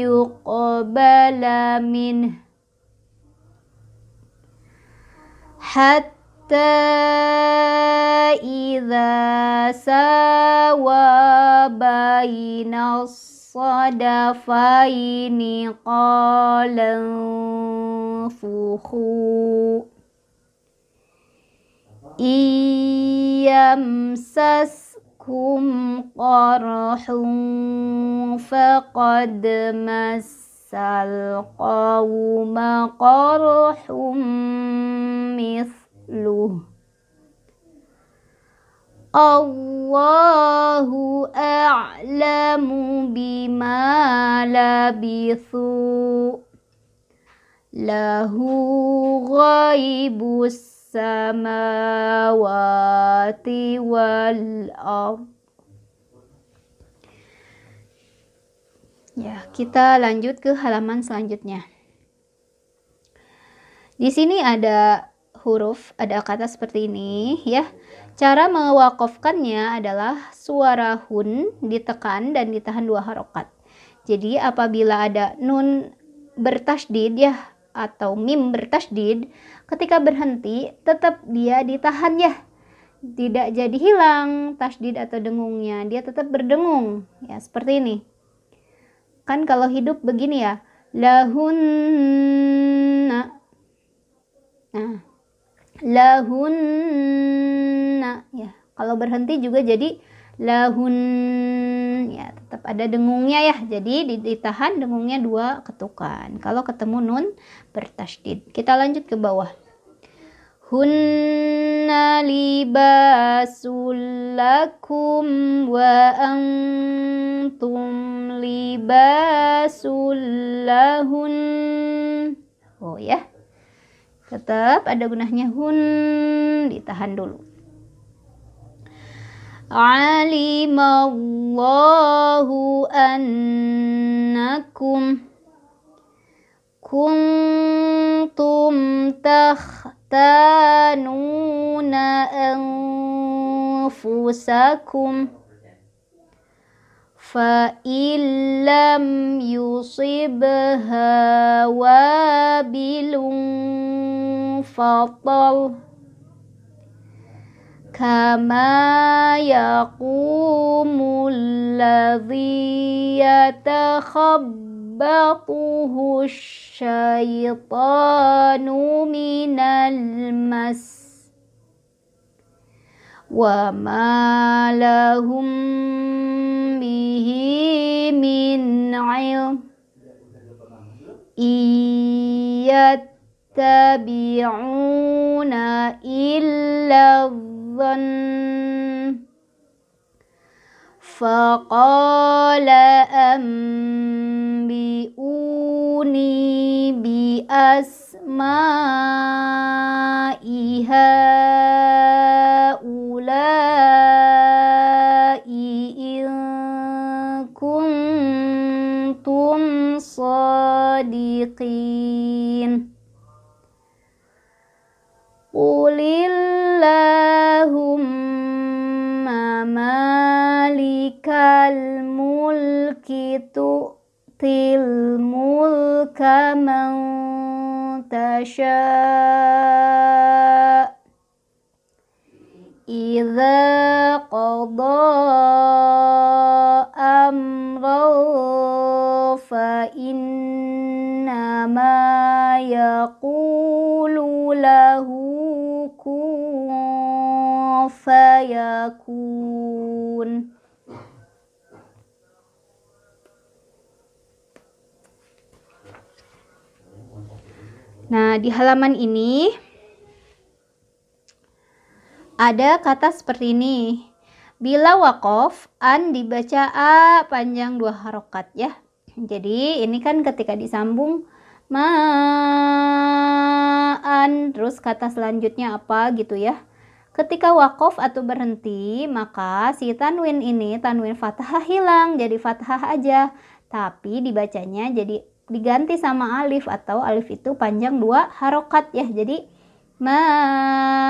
يقبل منه حتى إذا ساوى بين الصدفين قال انفخوا إن يمسسكم قرح فقد مس القوم قرح مثله Allahu a'lamu bima labithu lahu ghaibus samawati wal ard Ya, kita lanjut ke halaman selanjutnya. Di sini ada huruf, ada kata seperti ini ya. Cara mewakafkannya adalah suara hun ditekan dan ditahan dua harokat. Jadi apabila ada nun bertasdid ya atau mim bertasdid, ketika berhenti tetap dia ditahan ya. Tidak jadi hilang tasdid atau dengungnya, dia tetap berdengung ya seperti ini. Kan kalau hidup begini ya. Lahunna. Nah lahunna. Ya kalau berhenti juga jadi lahun ya tetap ada dengungnya ya. Jadi ditahan dengungnya dua ketukan. Kalau ketemu nun bertasdid kita lanjut ke bawah. Hunna libasulakum wa antum libasulahun. oh ya. Tetap ada gunanya hun Ditahan dulu. Alimallahu annakum kuntum takhtanuna anfusakum فإن لم يصبها وابل فطل كما يقوم الذي يتخبطه الشيطان من المس وما لهم به من علم يتبعون إلا الظن فقال أنبئوني بأسماء هؤلاء إن كنتم صادقين. قل اللهم مالك الملك تؤتي الملك من تشاء إذا قضى أمرا فإنما يقول له كن فيكون Nah, di halaman ini ada kata seperti ini. Bila wakof, an dibaca a panjang dua harokat ya. Jadi ini kan ketika disambung ma'an terus kata selanjutnya apa gitu ya. Ketika wakof atau berhenti, maka si tanwin ini, tanwin fathah hilang, jadi fathah aja. Tapi dibacanya jadi diganti sama alif atau alif itu panjang dua harokat ya. Jadi ma'an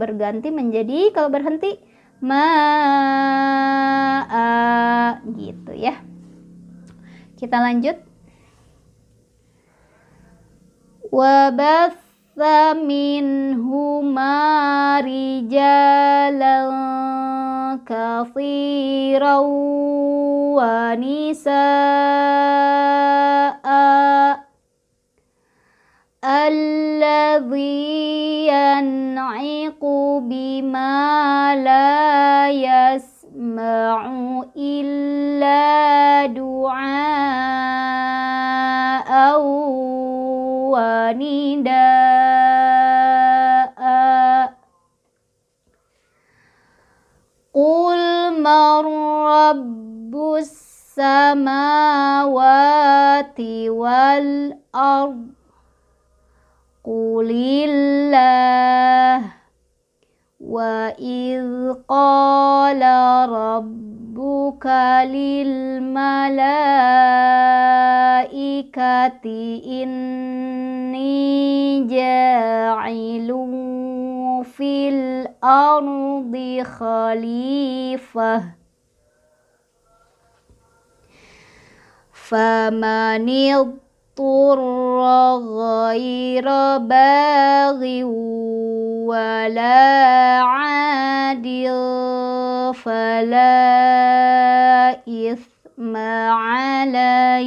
berganti menjadi kalau berhenti ma'a gitu ya. Kita lanjut. Wabath منهما رجالا كثيرا ونساء الذي ينعق بما لا يسمع إلا دعاء ونداء قل من رب السماوات والأرض قل الله وإذ قال ربك للملائكة إني جاعل في الأرض خليفة فمن اضطر غير باغ ولا عاد فلا إثم عليه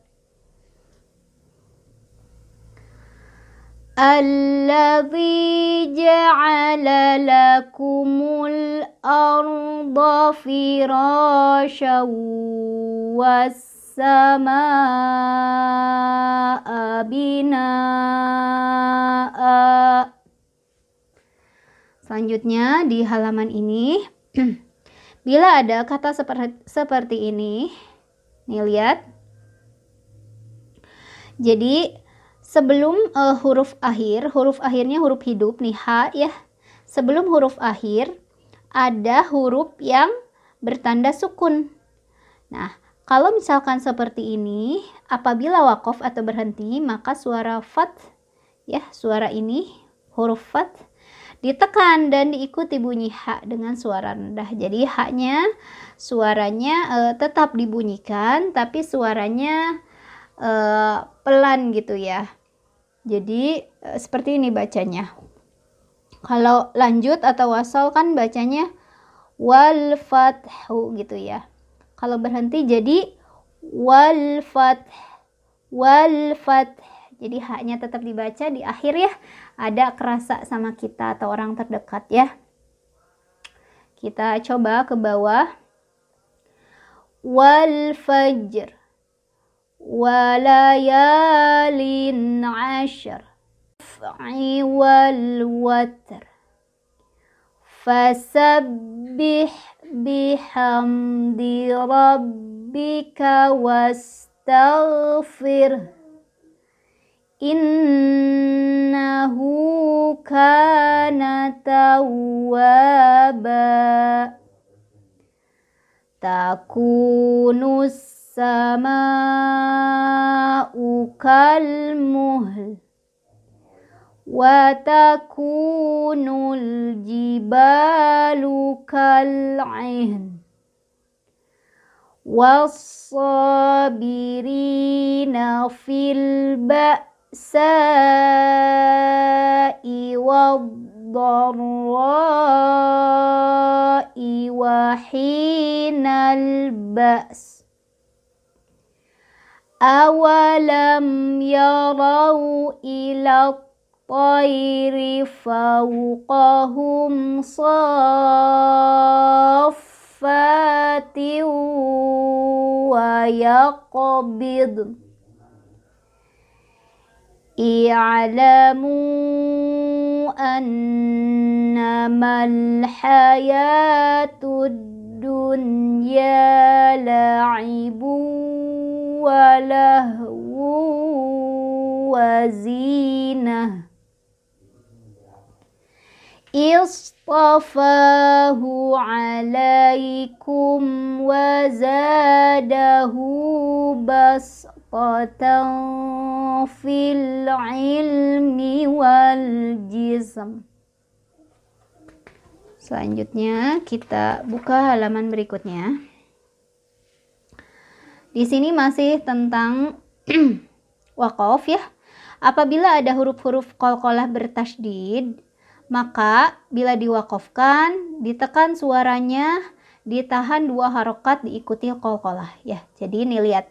الذي جعل لكم الأرض فراشا والسماء بناء Selanjutnya di halaman ini *clears throat* bila ada kata seperti, seperti ini nih lihat jadi sebelum uh, huruf akhir huruf akhirnya huruf hidup nih H ya sebelum huruf akhir ada huruf yang bertanda sukun nah kalau misalkan seperti ini apabila wakof atau berhenti maka suara fat ya suara ini huruf fat ditekan dan diikuti bunyi H dengan suara rendah. Jadi H-nya suaranya uh, tetap dibunyikan tapi suaranya uh, pelan gitu ya. Jadi uh, seperti ini bacanya. Kalau lanjut atau wasal kan bacanya wal fathu gitu ya. Kalau berhenti jadi wal fath wal fath jadi haknya tetap dibaca di akhir ya. Ada kerasa sama kita atau orang terdekat ya. Kita coba ke bawah. Wal fajr. وليال عشر والوتر. فسبح بحمد ربك واستغفر إنه كان توابا. تكون السماء kalmuhl wa takunul jibalu kal'in والصابرين في البأس البأساء والضراء وحين البأس أولم يروا إلى الطير فوقهم صافات ويقبض اعلموا أنما الحياة الدنيا لعب ولهو وزينة اصطفاه عليكم وزاده بسطة fil ilmi wal jism Selanjutnya kita buka halaman berikutnya. Di sini masih tentang *clears throat* wakof ya. Apabila ada huruf-huruf kolkolah bertasdid, maka bila diwakofkan, ditekan suaranya, ditahan dua harokat diikuti kolkolah ya. Jadi ini lihat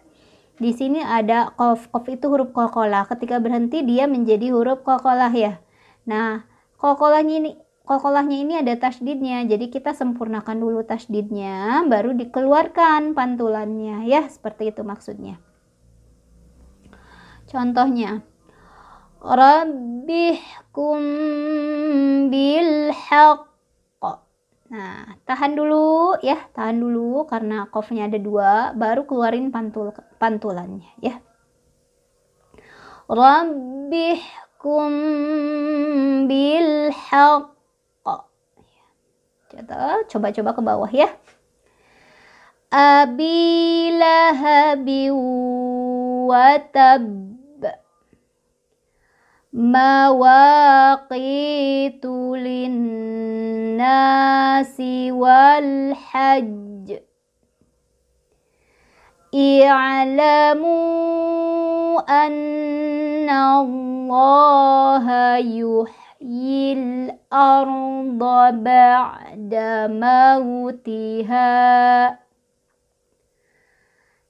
di sini ada kof. Kof itu huruf kokolah. Ketika berhenti dia menjadi huruf kokolah ya. Nah, kokolahnya ini kokolahnya ini ada tasdidnya. Jadi kita sempurnakan dulu tasdidnya, baru dikeluarkan pantulannya ya. Seperti itu maksudnya. Contohnya, Rabbihkum bil Nah, tahan dulu ya, tahan dulu karena kofnya ada dua, baru keluarin pantul pantulannya ya. Rabbihkum bil haqq coba-coba ke bawah ya. Abilahabi watab mawaqitu linnasi wal hajj i'lamu anna allaha yuhibbu يحيي الأرض بعد موتها.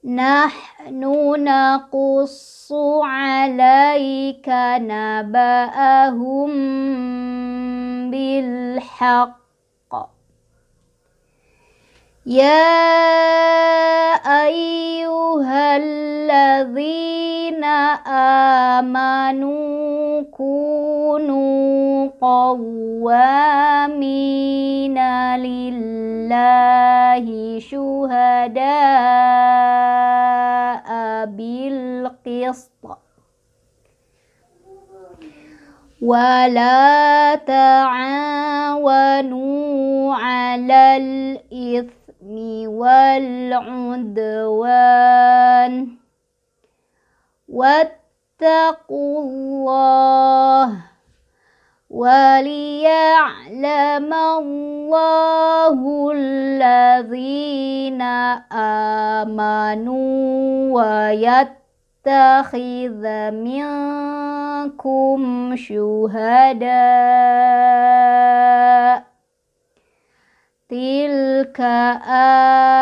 نحن نقص عليك نبأهم بالحق. يا أيها الذين آمنوا كونوا قوامين لله شهداء بالقسط ولا تعاونوا على الإثم والعدوان. واتقوا الله وليعلم الله الذين آمنوا ويتخذ منكم شهداء. تلك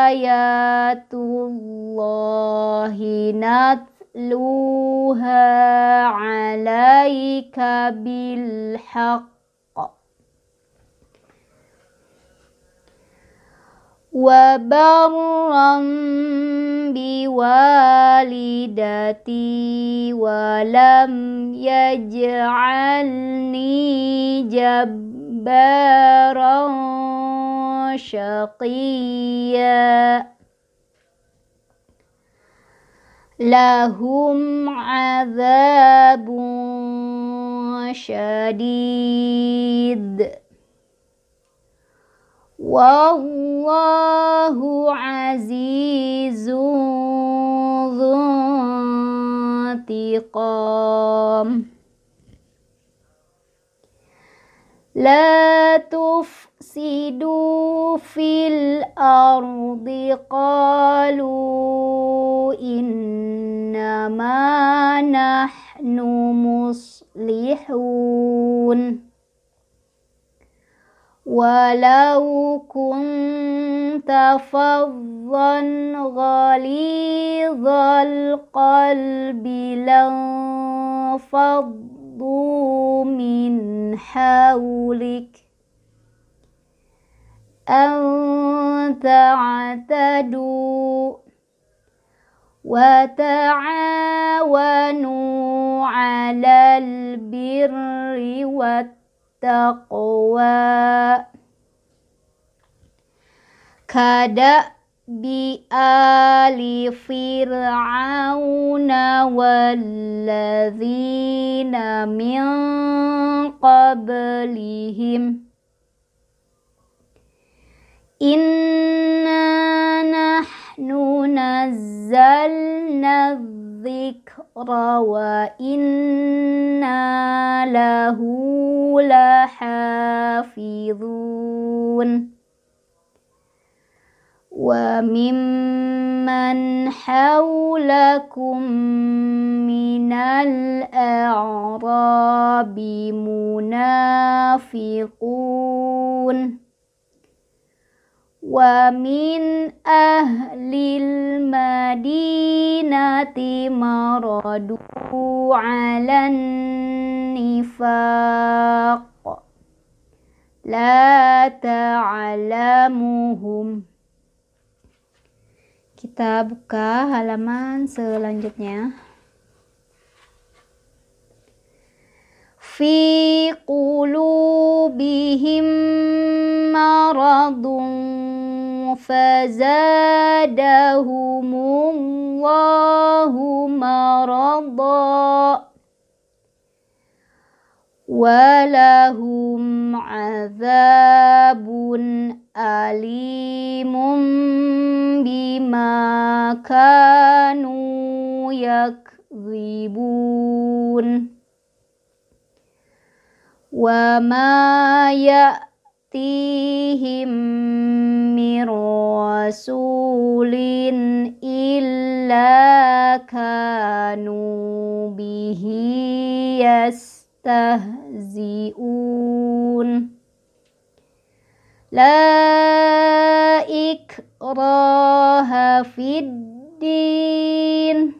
آيات الله نتلوها عليك بالحق وبرا بوالدتي ولم يجعلني جبارا شقيا. لهم عذاب شديد. والله عزيز ذو انتقام. لا تفسدوا في الأرض. قالوا إنما نحن مصلحون. ولو كنت فظا غليظ القلب لانفضوا من حولك. أن تعتدوا وتعاونوا على البر والتقوى. التقوى كدأب آل فرعون والذين من قبلهم. إنا نحن نزلنا الذكر وإنا له لحافظون. وممن حولكم من الأعراب منافقون ومن أهل المدينة مردوا على النفاق لا تعلمهم Kita buka halaman selanjutnya. Fi qulubihim maradun fazadahumullahu marada ولهم عذاب أليم بما كانوا يكذبون وما يأتيهم من رسول إلا كانوا به يستهزئون يستهزئون. لا إكراه في الدين.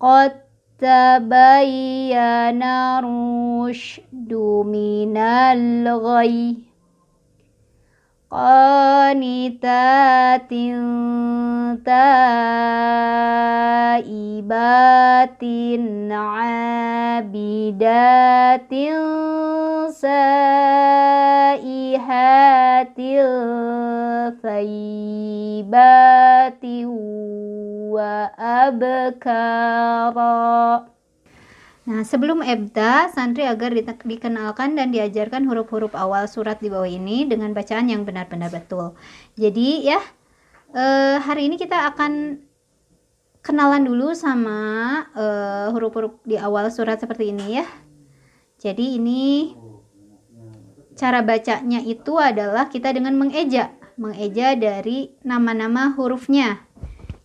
قد تبين رشد من الغي. قانتات تائبات عابدات سائحات ثيبات وأبكارا Nah, sebelum ebda, santri agar di dikenalkan dan diajarkan huruf-huruf awal surat di bawah ini dengan bacaan yang benar-benar betul. Jadi ya, eh, hari ini kita akan kenalan dulu sama eh, huruf-huruf di awal surat seperti ini ya. Jadi ini cara bacanya itu adalah kita dengan mengeja, mengeja dari nama-nama hurufnya.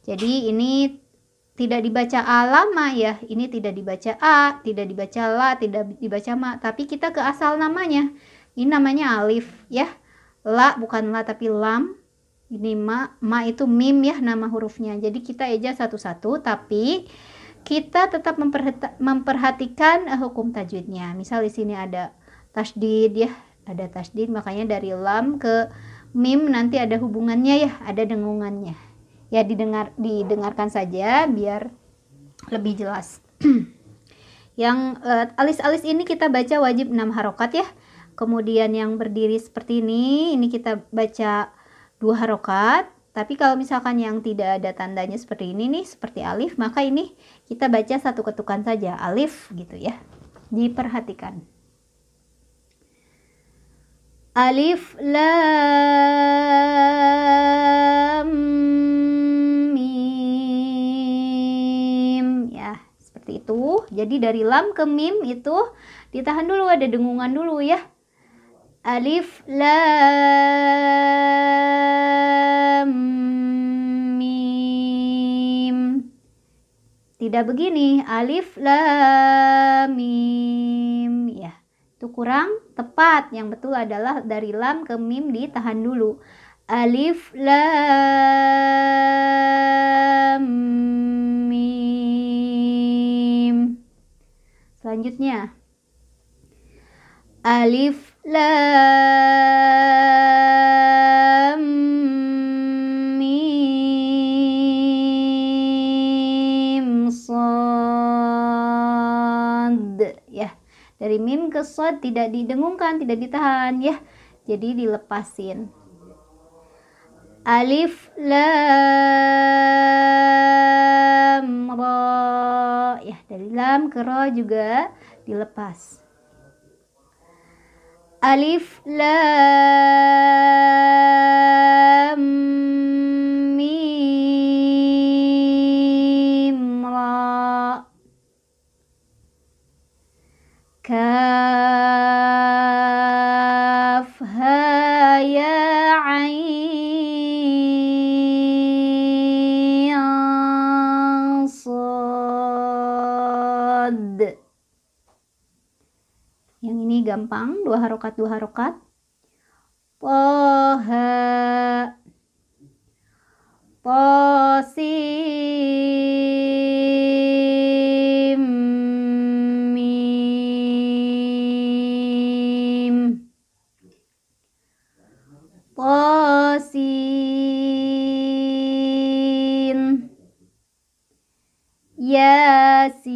Jadi ini tidak dibaca a lama ya. Ini tidak dibaca a tidak dibaca la tidak dibaca ma. Tapi kita ke asal namanya. Ini namanya alif ya. La bukan la tapi lam. Ini ma. Ma itu mim ya nama hurufnya. Jadi kita eja satu-satu tapi kita tetap memperhatikan uh, hukum tajwidnya. Misal di sini ada tasdid ya. Ada tasdid makanya dari lam ke mim nanti ada hubungannya ya ada dengungannya ya didengar didengarkan saja biar lebih jelas. *clears throat* Yang uh, alis-alis ini kita baca wajib 6 harokat ya. Kemudian yang berdiri seperti ini ini kita baca dua harokat. Tapi kalau misalkan yang tidak ada tandanya seperti ini nih seperti alif maka ini kita baca satu ketukan saja alif gitu ya. Diperhatikan. Alif lam itu. Jadi dari lam ke mim itu ditahan dulu ada dengungan dulu ya. Alif lam mim. Tidak begini, alif lam mim ya. Itu kurang tepat. Yang betul adalah dari lam ke mim ditahan dulu. Alif lam Selanjutnya. Alif Lam Mim Sad. Ya dari mim ke sad tidak didengungkan tidak ditahan ya. Jadi dilepasin Alif Lam Ra. Ya dari lam ke ra juga dilepas. Alif Lam Mim Ra. Kaf Ha Ya gampang dua harokat dua harokat. Poha posim posin yasin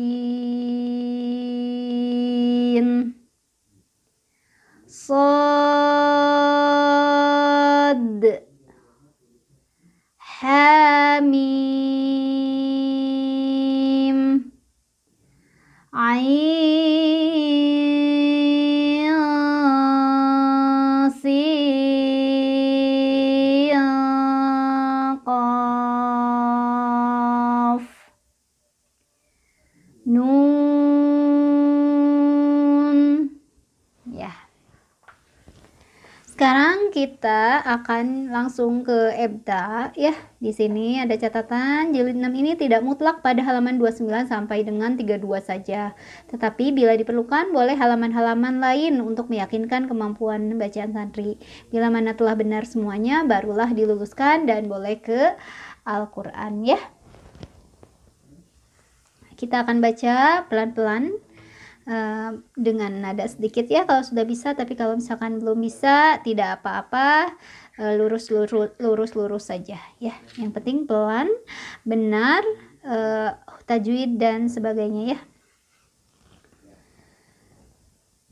akan langsung ke ebda ya. Di sini ada catatan jilid 6 ini tidak mutlak pada halaman 29 sampai dengan 32 saja. Tetapi bila diperlukan boleh halaman-halaman lain untuk meyakinkan kemampuan bacaan santri. Bila mana telah benar semuanya barulah diluluskan dan boleh ke Al-Qur'an ya. Kita akan baca pelan-pelan dengan nada sedikit ya kalau sudah bisa tapi kalau misalkan belum bisa tidak apa-apa uh, lurus lurus lurus lurus saja ya. Yang penting pelan benar uh, tajwid dan sebagainya ya.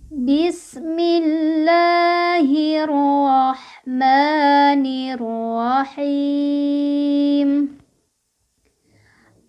Bismillahirrahmanirrahim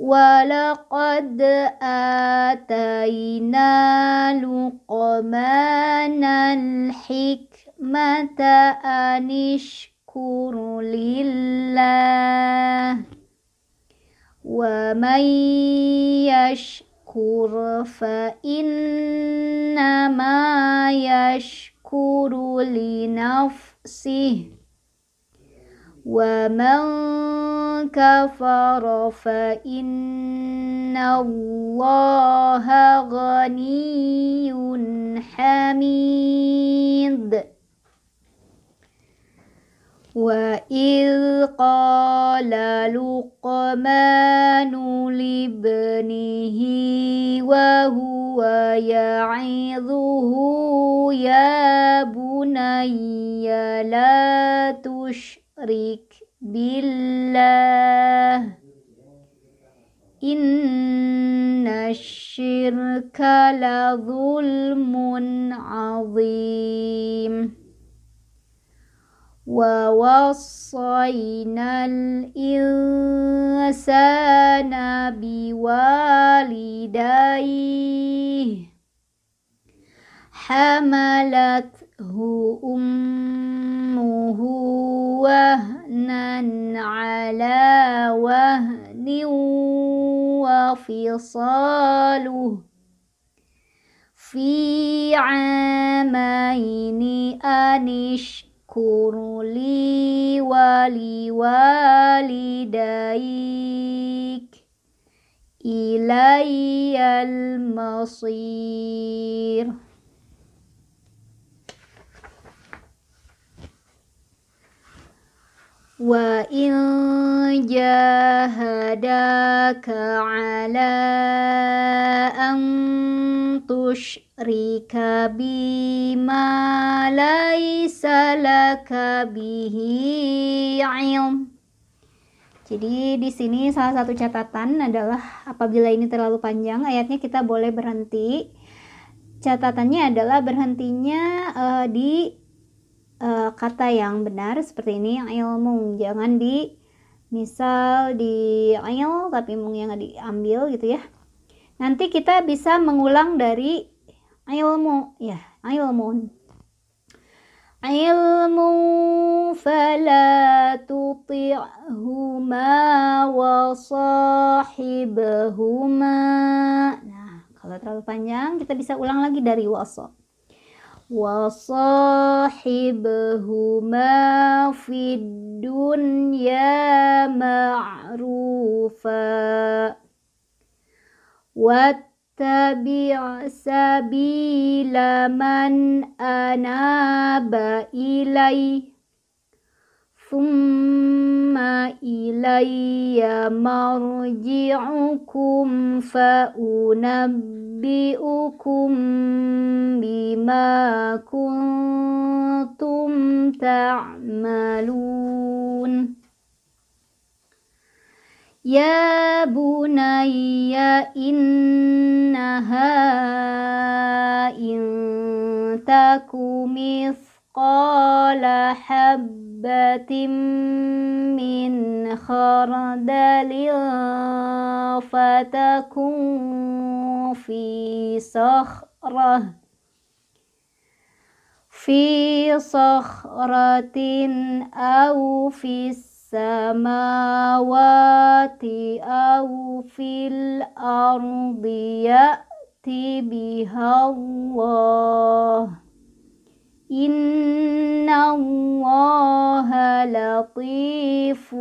ولقد آتينا لقمان الحكمة أن اشكر لله ومن يشكر فإنما يشكر لنفسه ومن كفر فإن الله غني حميد وإذ قال لقمان لابنه وهو يعظه يا بني لا تشرك تشرك بالله. إن الشرك لظلم عظيم. ووصينا الإنسان بوالديه. حملته أمه وهنا على وهن وفصاله في عامين أن اشكر لي ولوالديك إلي المصير wa in jahadaka ala an tushrika bima laisa laka bihi ilm jadi di sini salah satu catatan adalah apabila ini terlalu panjang ayatnya kita boleh berhenti. Catatannya adalah berhentinya uh, di uh, kata yang benar seperti ini ilmu jangan di misal di il tapi mung yang diambil gitu ya. Nanti kita bisa mengulang dari ilmu ya ilmu ilmu fala tuti'huma wa sahibhuma. Nah kalau terlalu panjang kita bisa ulang lagi dari wasah وصاحبهما في الدنيا معروفا. واتبع سبيل من أناب إليه. ثم إلي مرجعكم فأنبئكم بما كنتم تعملون. يا بني إنها إن تك حب حبة من خردل فتكون في صخرة. في صخرة أو في السماوات أو في الأرض يأتي بها الله. إن الله لطيف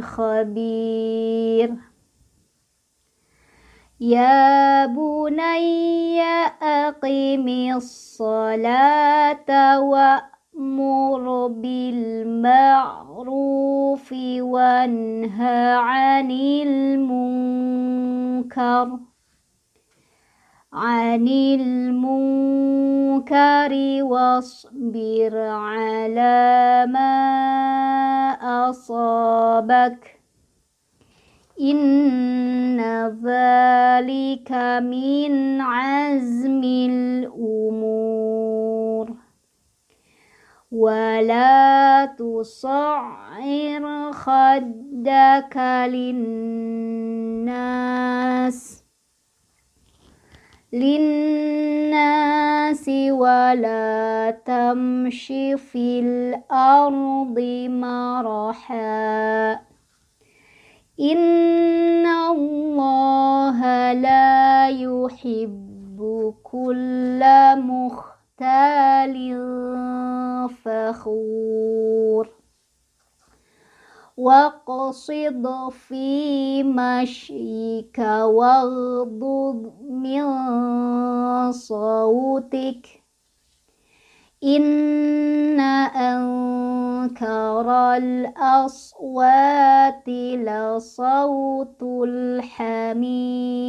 خبير. يا بني أقم الصلاة وأمر بالمعروف وانهى عن المنكر. عن المنكر واصبر على ما أصابك. إن ذلك من عزم الأمور. ولا تصعر خدك للناس. للناس ولا تمش في الأرض مرحا إن الله لا يحب كل مختال فخور واقصد في مشيك واغضض من صوتك إن أنكر الأصوات لصوت الحمير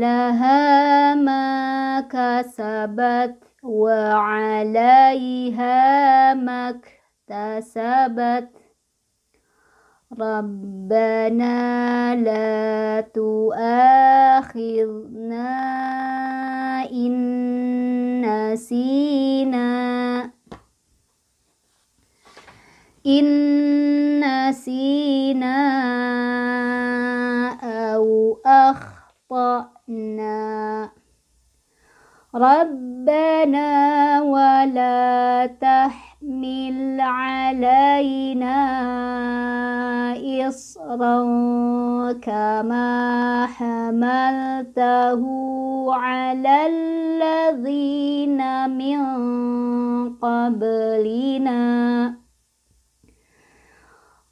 لها ما كسبت وعليها ما اكتسبت. ربنا لا تؤاخذنا إن نسينا. إن نسينا أو أخطأنا. ربنا ولا تحمل علينا إصرا كما حملته على الذين من قبلنا.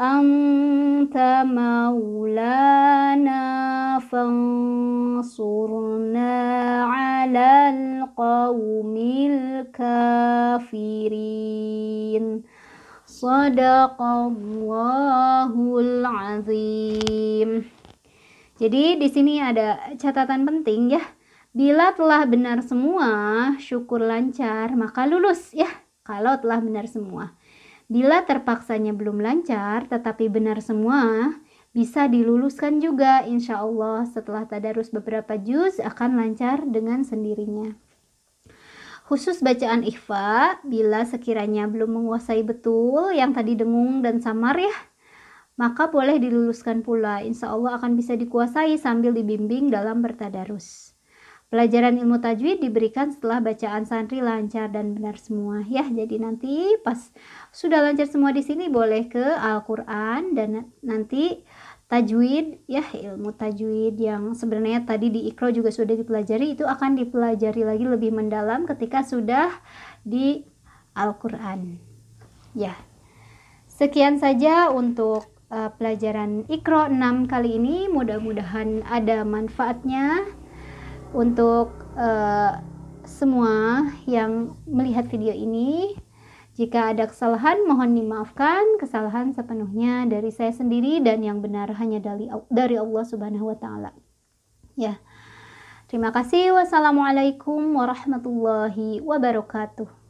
أنت مولانا فانصرنا على القوم الكافرين Sadaqallahul azim. Jadi di sini ada catatan penting ya. Bila telah benar semua, syukur lancar, maka lulus ya. Kalau telah benar semua. Bila terpaksanya belum lancar, tetapi benar semua, bisa diluluskan juga insya Allah setelah tadarus beberapa juz akan lancar dengan sendirinya. Khusus bacaan ikhfa, bila sekiranya belum menguasai betul yang tadi dengung dan samar ya, maka boleh diluluskan pula. Insya Allah akan bisa dikuasai sambil dibimbing dalam bertadarus. Pelajaran ilmu tajwid diberikan setelah bacaan santri lancar dan benar semua ya. Jadi nanti pas sudah lancar semua di sini boleh ke Al-Qur'an dan nanti tajwid ya ilmu tajwid yang sebenarnya tadi di Iqra juga sudah dipelajari itu akan dipelajari lagi lebih mendalam ketika sudah di Al-Qur'an. Ya. Sekian saja untuk uh, pelajaran Ikro 6 kali ini mudah-mudahan ada manfaatnya untuk uh, semua yang melihat video ini jika ada kesalahan mohon dimaafkan kesalahan sepenuhnya dari saya sendiri dan yang benar hanya dari dari Allah Subhanahu wa taala. Ya. Terima kasih. Wassalamualaikum warahmatullahi wabarakatuh.